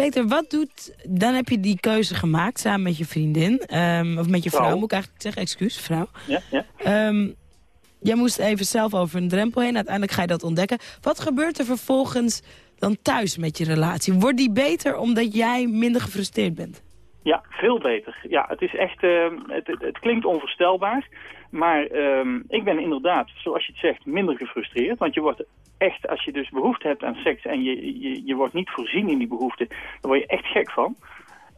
Peter, wat doet... Dan heb je die keuze gemaakt samen met je vriendin. Um, of met je vrouw, vrouw, moet ik eigenlijk zeggen. Excuus, vrouw. Ja, ja. Um, jij moest even zelf over een drempel heen. Uiteindelijk ga je dat ontdekken. Wat gebeurt er vervolgens dan thuis met je relatie? Wordt die beter omdat jij minder gefrustreerd bent? Ja, veel beter. Ja, het is echt... Uh, het, het, het klinkt onvoorstelbaar. Maar um, ik ben inderdaad, zoals je het zegt, minder gefrustreerd. Want je wordt echt, als je dus behoefte hebt aan seks en je, je, je wordt niet voorzien in die behoefte, dan word je echt gek van.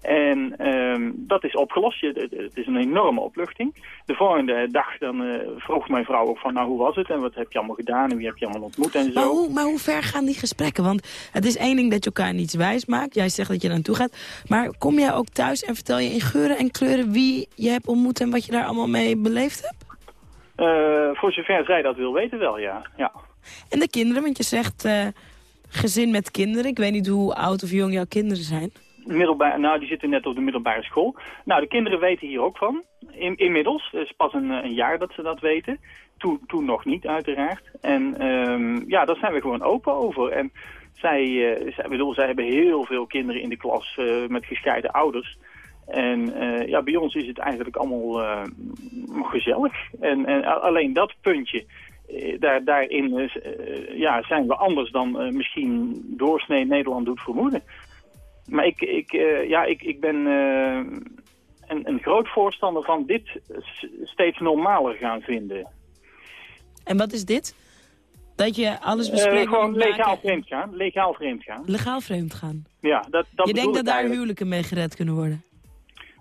En um, dat is opgelost. Je, het is een enorme opluchting. De volgende dag dan uh, vroeg mijn vrouw ook van, nou hoe was het en wat heb je allemaal gedaan en wie heb je allemaal ontmoet en zo. Maar hoe, maar hoe ver gaan die gesprekken? Want het is één ding dat je elkaar niets wijs maakt. Jij zegt dat je naartoe gaat. Maar kom jij ook thuis en vertel je in geuren en kleuren wie je hebt ontmoet en wat je daar allemaal mee beleefd hebt? Uh, voor zover zij dat wil weten wel, ja. ja. En de kinderen, want je zegt uh, gezin met kinderen. Ik weet niet hoe oud of jong jouw kinderen zijn. Middelbaar, nou, die zitten net op de middelbare school. Nou, de kinderen weten hier ook van. In, inmiddels, het is pas een, een, jaar dat ze dat weten. Toen, toen nog niet, uiteraard. En um, ja, daar zijn we gewoon open over. En zij, uh, bedoel, zij hebben heel veel kinderen in de klas uh, met gescheiden ouders. En ja, bij ons is het eigenlijk allemaal gezellig. En, en alleen dat puntje, daar, daarin ja, zijn we anders dan misschien doorsnee Nederland doet vermoeden. Maar ik, ik, ja, ik, ik ben een, een groot voorstander van dit steeds normaler gaan vinden. En wat is dit? Dat je alles bespreekt? gewoon legaal vreemd gaan. Legaal vreemd gaan. Legaal vreemd gaan? Ja, dat, dat Je denkt dat daar huwelijken mee gered kunnen worden?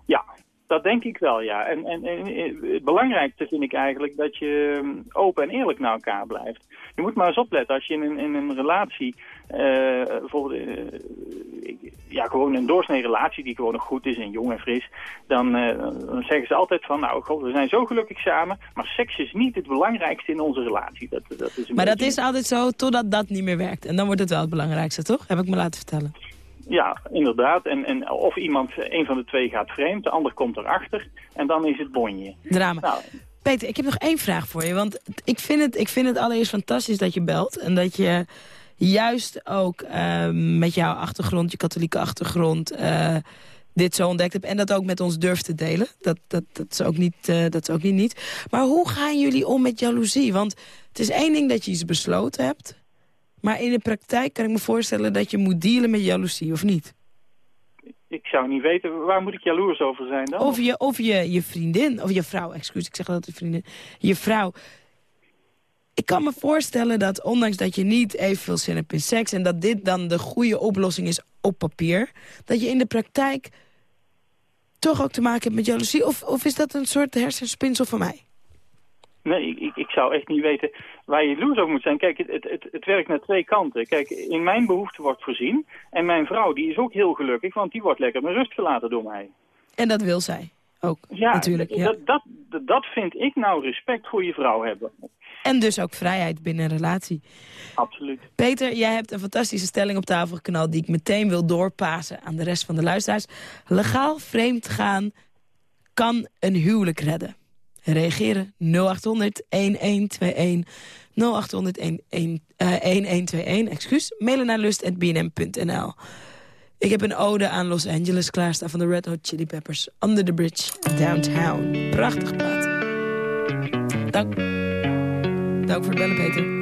Ja, Dat denk ik wel, ja. En, en, en het belangrijkste vind ik eigenlijk dat je ehm, open en eerlijk naar elkaar blijft. Je moet maar eens opletten als je in een, in een relatie, uh, bijvoorbeeld, uh, ja, gewoon een doorsnee relatie die gewoon nog goed is en jong en fris, dan, uh, dan zeggen ze altijd van, nou god, we zijn zo gelukkig samen, maar seks is niet het belangrijkste in onze relatie. Dat, dat is maar dat is altijd zo totdat dat niet meer werkt. En dan wordt het wel het belangrijkste, toch? Heb ik me laten vertellen. Ja, inderdaad. En, en of iemand, een van de twee gaat vreemd, de ander komt erachter. En dan is het bonje. Drama. Nou, Peter, ik heb nog één vraag voor je. Want ik vind het, ik vind het allereerst fantastisch dat je belt. En dat je juist ook uh, met jouw achtergrond, je katholieke achtergrond... Uh, dit zo ontdekt hebt en dat ook met ons durft te delen. Dat, dat, dat, is ook niet, uh, dat is ook niet niet. Maar hoe gaan jullie om met jaloezie? Want het is één ding dat je iets besloten hebt... Maar in de praktijk kan ik me voorstellen dat je moet dealen met jaloezie, of niet? Ik zou niet weten, waar moet ik jaloers over zijn dan? Of je, of je, je vriendin, of je vrouw, excuus, ik zeg altijd vriendin. Je vrouw. Ik kan me voorstellen dat ondanks dat je niet evenveel zin hebt in seks... en dat dit dan de goede oplossing is op papier... dat je in de praktijk toch ook te maken hebt met jaloezie? Of, of is dat een soort hersenspinsel van mij? Nee, ik, ik zou echt niet weten waar je jaloers over moet zijn. Kijk, het, het, het werkt naar twee kanten. Kijk, in mijn behoefte wordt voorzien. En mijn vrouw, die is ook heel gelukkig, want die wordt lekker met rust gelaten door mij. En dat wil zij ook, ja, natuurlijk. Ja, dat, dat, dat vind ik nou respect voor je vrouw hebben. En dus ook vrijheid binnen een relatie. Absoluut. Peter, jij hebt een fantastische stelling op tafel geknald... die ik meteen wil doorpassen aan de rest van de luisteraars. Legaal vreemd gaan kan een huwelijk redden. Reageren 0800 1121 0800 1121, excuus. Mailen naar lust.bnm.nl. Ik heb een ode aan Los Angeles klaarstaan van de Red Hot Chili Peppers. Under the Bridge, Downtown. Prachtig plaat. Dank. Dank voor het bellen, Peter.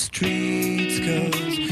Streets cause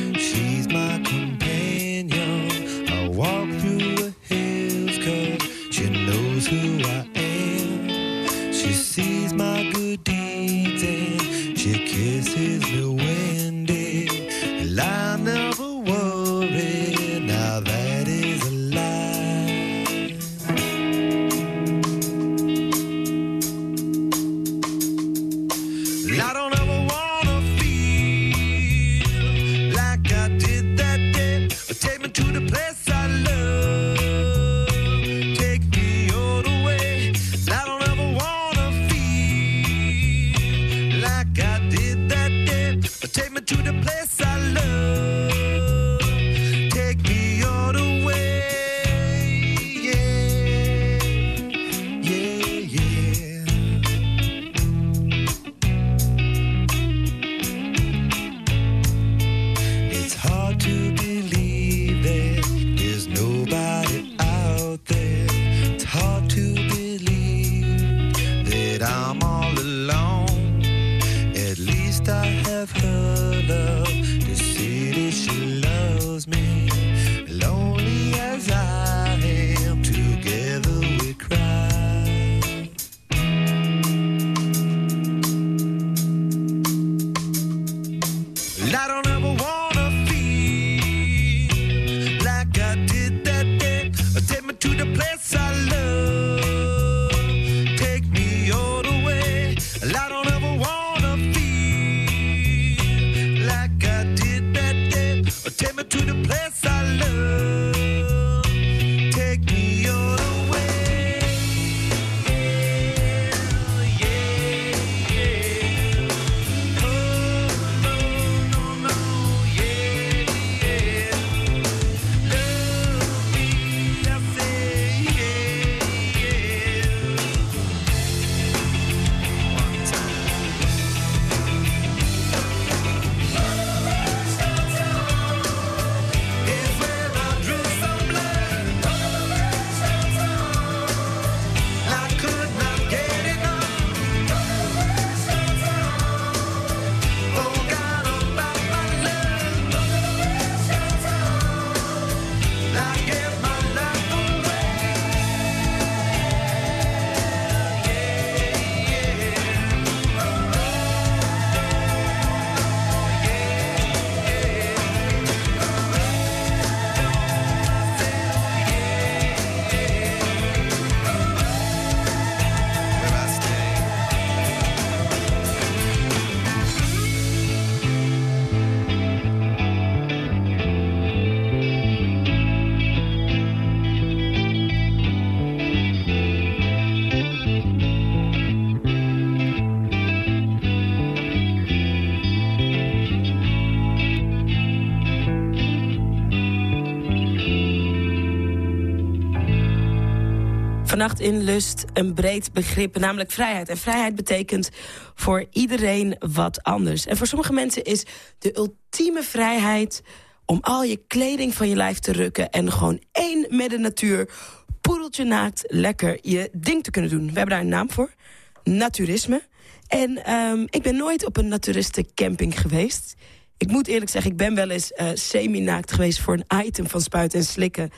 vannacht in Lust een breed begrip, namelijk vrijheid. En vrijheid betekent voor iedereen wat anders. En voor sommige mensen is de ultieme vrijheid om al je kleding van je lijf te rukken... en gewoon één met de natuur, poedeltje naakt, lekker je ding te kunnen doen. We hebben daar een naam voor, naturisme. En um, ik ben nooit op een naturistencamping geweest. Ik moet eerlijk zeggen, ik ben wel eens uh, semi-naakt geweest... voor een item van Spuiten en Slikken.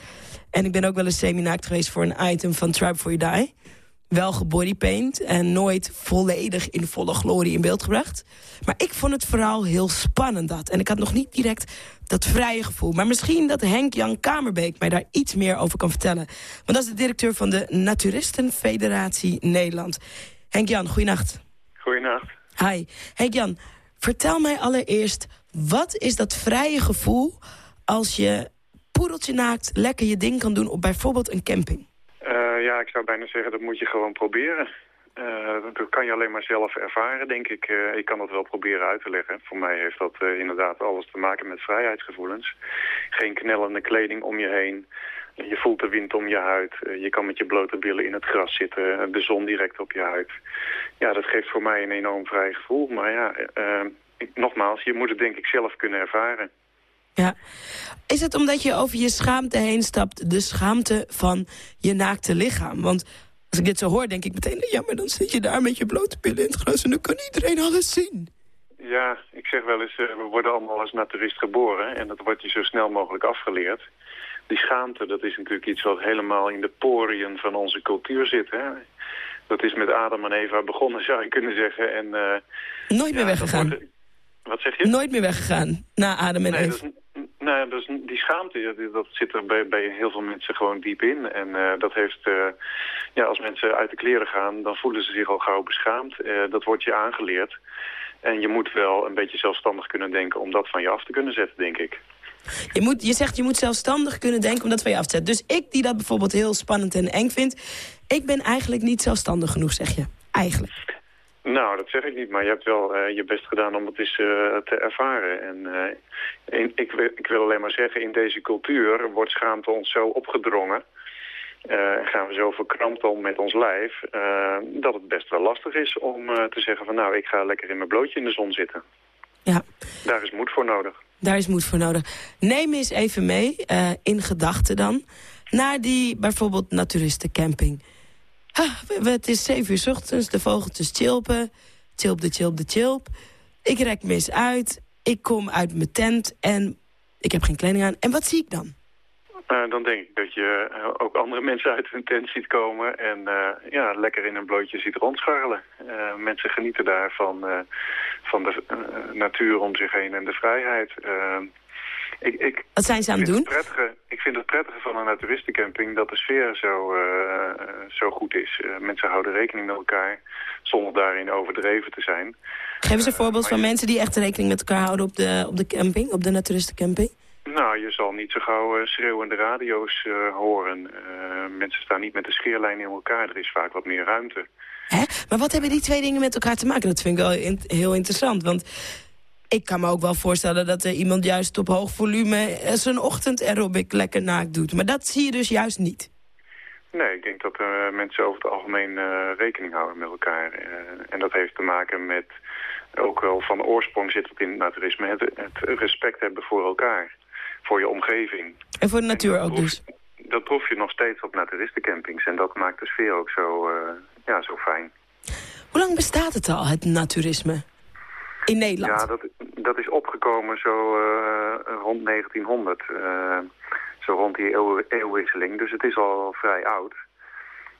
En ik ben ook wel eens semi-naakt geweest voor een item van Tribe For You Die. Wel gebodypaint en nooit volledig in volle glorie in beeld gebracht. Maar ik vond het vooral heel spannend dat. En ik had nog niet direct dat vrije gevoel. Maar misschien dat Henk-Jan Kamerbeek mij daar iets meer over kan vertellen. Want dat is de directeur van de Naturistenfederatie Nederland. Henk-Jan, goeienacht. Goeienacht. Hi. Henk-Jan, vertel mij allereerst... wat is dat vrije gevoel als je poedeltje naakt lekker je ding kan doen op bijvoorbeeld een camping? Uh, ja, ik zou bijna zeggen, dat moet je gewoon proberen. Uh, dat kan je alleen maar zelf ervaren, denk ik. Uh, ik kan dat wel proberen uit te leggen. Voor mij heeft dat inderdaad alles te maken met vrijheidsgevoelens. Geen knellende kleding om je heen. Je voelt de wind om je huid. je kan met je blote billen in het gras zitten. De zon direct op je huid. Ja, dat geeft voor mij een enorm vrij gevoel. Maar ja, nogmaals, je moet het denk ik zelf kunnen ervaren. Ja. Is het omdat je over je schaamte heen stapt, de schaamte van je naakte lichaam? Want als ik dit zo hoor, denk ik meteen, ja, maar dan zit je daar met je blote pillen in het gras en dan kan iedereen alles zien. Ja, ik zeg wel eens, uh, we worden allemaal als naturist geboren en dat wordt je zo snel mogelijk afgeleerd. Die schaamte, dat is natuurlijk iets wat helemaal in de poriën van onze cultuur zit. Hè? Dat is met Adam en Eva begonnen, zou je kunnen zeggen. En, uh, Nooit meer ja, weggegaan. Wat zeg je? Nooit meer weggegaan, na Adam en nee. Nou, dus die schaamte, dat zit er bij, bij heel veel mensen gewoon diep in. En uh, dat heeft, uh, ja, als mensen uit de kleren gaan, dan voelen ze zich al gauw beschaamd. Uh, dat wordt je aangeleerd. En je moet wel een beetje zelfstandig kunnen denken om dat van je af te kunnen zetten, denk ik. Je, moet, je zegt je moet zelfstandig kunnen denken om dat van je af te zetten. Dus ik, die dat bijvoorbeeld heel spannend en eng vind... ik ben eigenlijk niet zelfstandig genoeg, zeg je. Eigenlijk. Nou, dat zeg ik niet, maar je hebt wel uh, je best gedaan om het eens uh, te ervaren. En uh, in, ik, ik, wil alleen maar zeggen, in deze cultuur wordt schaamte ons zo opgedrongen... en gaan we zo verkrampt om met ons lijf... dat het best wel lastig is om te zeggen van... nou, ik ga lekker in mijn blootje in de zon zitten. Ja. Daar is moed voor nodig. Daar is moed voor nodig. Neem eens even mee, in gedachten dan... naar die bijvoorbeeld naturistencamping... Ah, het is zeven uur ochtends, de vogeltjes chilpen. Chilp de chilp de chilp. Ik rek mis uit. Ik kom uit mijn tent en ik heb geen kleding aan. En wat zie ik dan? Uh, dan denk ik dat je uh, ook andere mensen uit hun tent ziet komen... en uh, ja, lekker in een blootje ziet rondscharrelen. mensen genieten daarvan van de natuur om zich heen en de vrijheid. Ik, ik, Wat zijn ze aan het doen? Prettige, ik vind het prettige van een naturistencamping dat de sfeer zo, uh, zo goed is. Uh, mensen houden rekening met elkaar zonder daarin overdreven te zijn. Geef eens een voorbeeld van mensen die echt rekening met elkaar houden op de, op de camping, op de naturistencamping. Nou, je zal niet zo gauw uh, schreeuwende radio's horen. mensen staan niet met de scheerlijn in elkaar. Er is vaak wat meer ruimte. Hè? Maar wat hebben die twee dingen met elkaar te maken? Dat vind ik wel in heel interessant. Want ik kan me ook wel voorstellen dat er iemand juist op hoog volume... zijn ochtend aerobic lekker naakt doet. Maar dat zie je dus juist niet. Nee, ik denk dat uh, mensen over het algemeen uh, rekening houden met elkaar. Uh, en dat heeft te maken met, ook wel van oorsprong zit het in het naturisme... Het, het, respect hebben voor elkaar, voor je omgeving. En voor de natuur ook dus? Dat proef je nog steeds op naturistencampings. En dat maakt de sfeer ook zo, ja, zo fijn. Hoe lang bestaat het al, het naturisme? In Nederland? Ja, dat, dat is opgekomen zo uh, rond 1900. Uh, eh, zo rond die eeuw, eeuwwisseling. Dus het is al vrij oud.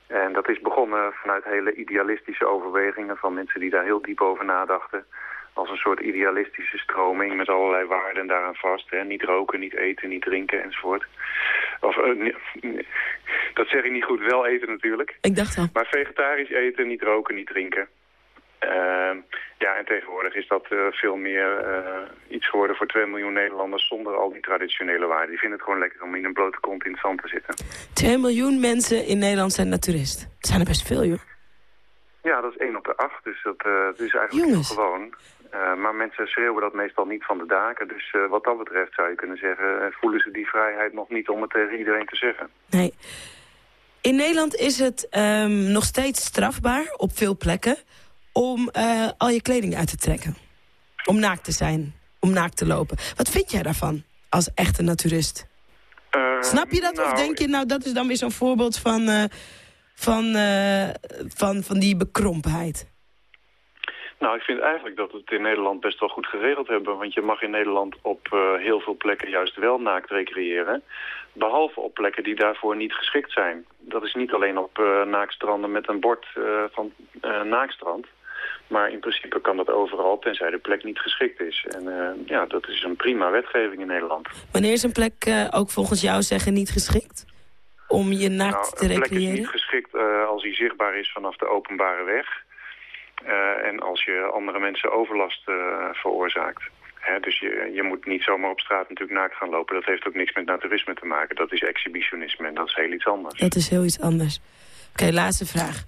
En dat is begonnen vanuit hele idealistische overwegingen van mensen die daar heel diep over nadachten. Als een soort idealistische stroming met allerlei waarden daaraan vast. Hè? Niet roken, niet eten, niet drinken enzovoort. Of, uh, dat zeg ik niet goed, wel eten natuurlijk. Ik dacht al. Maar vegetarisch eten, niet roken, niet drinken. Uh, ja, en tegenwoordig is dat uh, veel meer uh, iets geworden voor 2 miljoen Nederlanders zonder al die traditionele waarden. Die vinden het gewoon lekker om in een blote kont in het zand te zitten. 2 miljoen mensen in Nederland zijn naturist. Dat zijn er best veel, joh. Ja, dat is 1 op de 8, dus dat, dat is eigenlijk Jongens. heel gewoon. maar mensen schreeuwen dat meestal niet van de daken. Dus wat dat betreft zou je kunnen zeggen, voelen ze die vrijheid nog niet om het tegen iedereen te zeggen. Nee. In Nederland is het ehm, nog steeds strafbaar op veel plekken... om uh, al je kleding uit te trekken. Om naakt te zijn, om naakt te lopen. Wat vind jij daarvan als echte naturist? Uh, Snap je dat? Nou, of denk je, nou, dat is dan weer zo'n voorbeeld van, uh, van, van, van die bekrompenheid? Nou, ik vind eigenlijk dat we het in Nederland best wel goed geregeld hebben. Want je mag in Nederland op heel veel plekken juist wel naakt recreëren. Behalve op plekken die daarvoor niet geschikt zijn. Dat is niet alleen op uh, naakstranden met een bord uh, van naakstrand. Maar in principe kan dat overal, tenzij de plek niet geschikt is. En ja, dat is een prima wetgeving in Nederland. Wanneer is een plek ook volgens jou zeggen niet geschikt? Om je naakt nou, te recreëren? Een plek is niet geschikt als die zichtbaar is vanaf de openbare weg. En als je andere mensen overlast veroorzaakt. Hè, dus je, je moet niet zomaar op straat natuurlijk naakt gaan lopen. Dat heeft ook niks met naturisme te maken. Dat is exhibitionisme en dat is heel iets anders. Dat is heel iets anders. Oké, laatste vraag.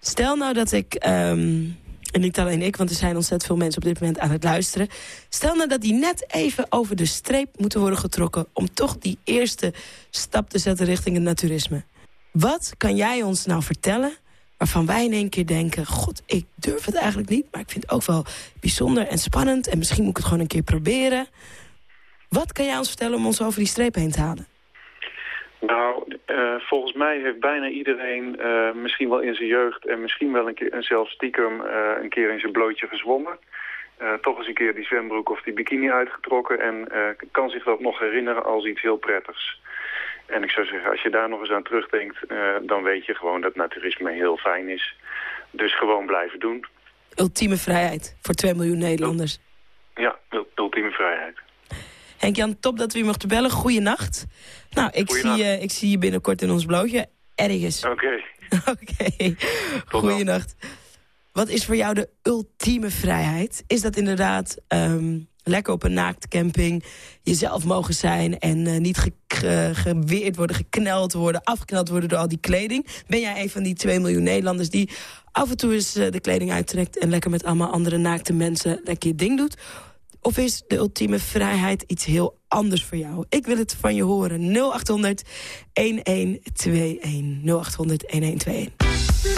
Stel nou dat ik, um, en niet alleen ik, want er zijn ontzettend veel mensen op dit moment aan het luisteren. Stel nou dat die net even over de streep moeten worden getrokken... om toch die eerste stap te zetten richting het naturisme. Wat kan jij ons nou vertellen waarvan wij in één keer denken... god, ik durf het eigenlijk niet, maar ik vind het ook wel bijzonder en spannend... en misschien moet ik het gewoon een keer proberen. Wat kan jij ons vertellen om ons over die streep heen te halen? Nou, uh, volgens mij heeft bijna iedereen uh, misschien wel in zijn jeugd... en misschien wel een keer, en zelfs stiekem uh, een keer in zijn blootje gezwommen. toch eens een keer die zwembroek of die bikini uitgetrokken... en kan zich dat nog herinneren als iets heel prettigs. En ik zou zeggen, als je daar nog eens aan terugdenkt, dan weet je gewoon dat naturisme heel fijn is. Dus gewoon blijven doen. Ultieme vrijheid voor 2 miljoen Nederlanders. Ja, ultieme vrijheid. Henk-Jan, top dat we u mochten bellen. Goeienacht. Nou, ik zie, uh, ik zie je binnenkort in ons blootje. Ergens. Oké. Okay. Oké. Okay. Goeienacht. Wat is voor jou de ultieme vrijheid? Is dat inderdaad um, lekker op een naaktcamping jezelf mogen zijn... en uh, niet ge geweerd worden, gekneld worden, afgekneld worden door al die kleding? Ben jij een van die 2 miljoen Nederlanders die af en toe eens uh, de kleding uittrekt... en lekker met allemaal andere naakte mensen lekker je ding doet? Of is de ultieme vrijheid iets heel anders voor jou? Ik wil het van je horen. 0800 1121. 0800 1121.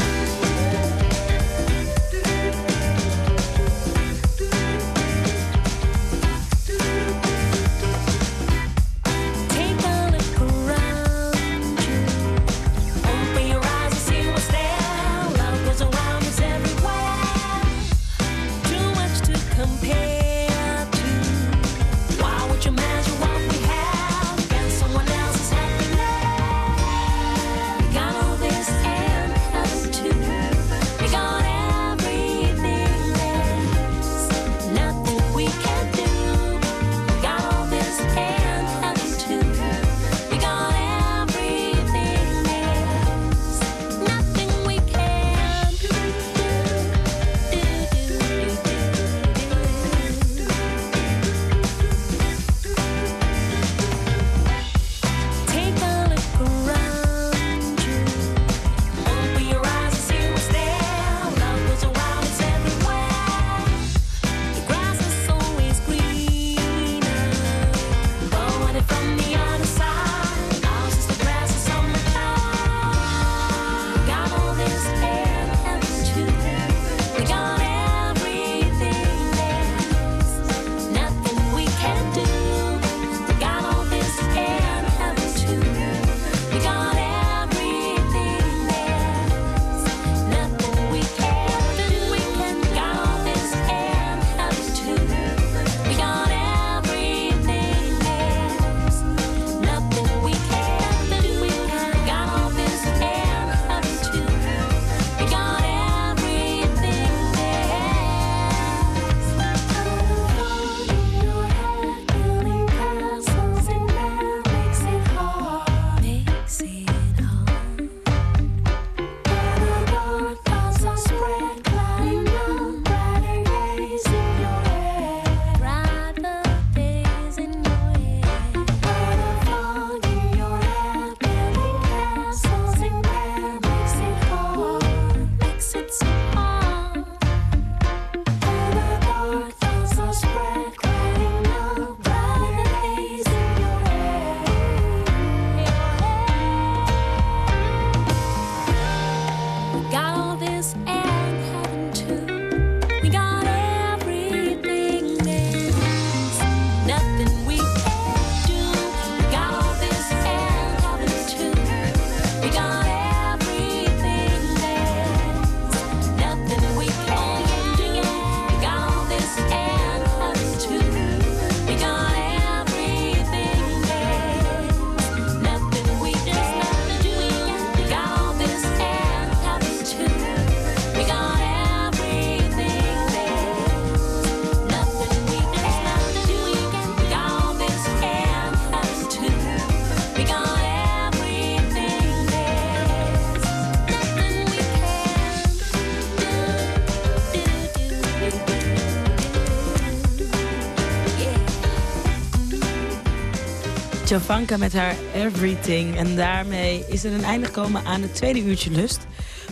Jovanka met haar Everything. En daarmee is er een einde gekomen aan het tweede uurtje lust.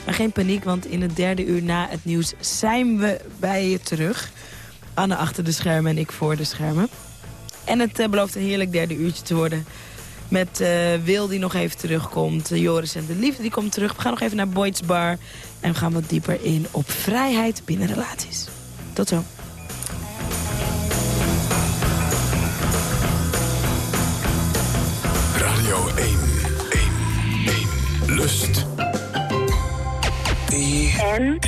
Maar geen paniek, want in het derde uur na het nieuws zijn we bij je terug. Anne achter de schermen en ik voor de schermen. En het uh, belooft een heerlijk derde uurtje te worden. Met uh, Wil die nog even terugkomt. Joris en de Liefde die komt terug. We gaan nog even naar Boyd's Bar. En we gaan wat dieper in op vrijheid binnen relaties. Tot zo. 1, Lust. En?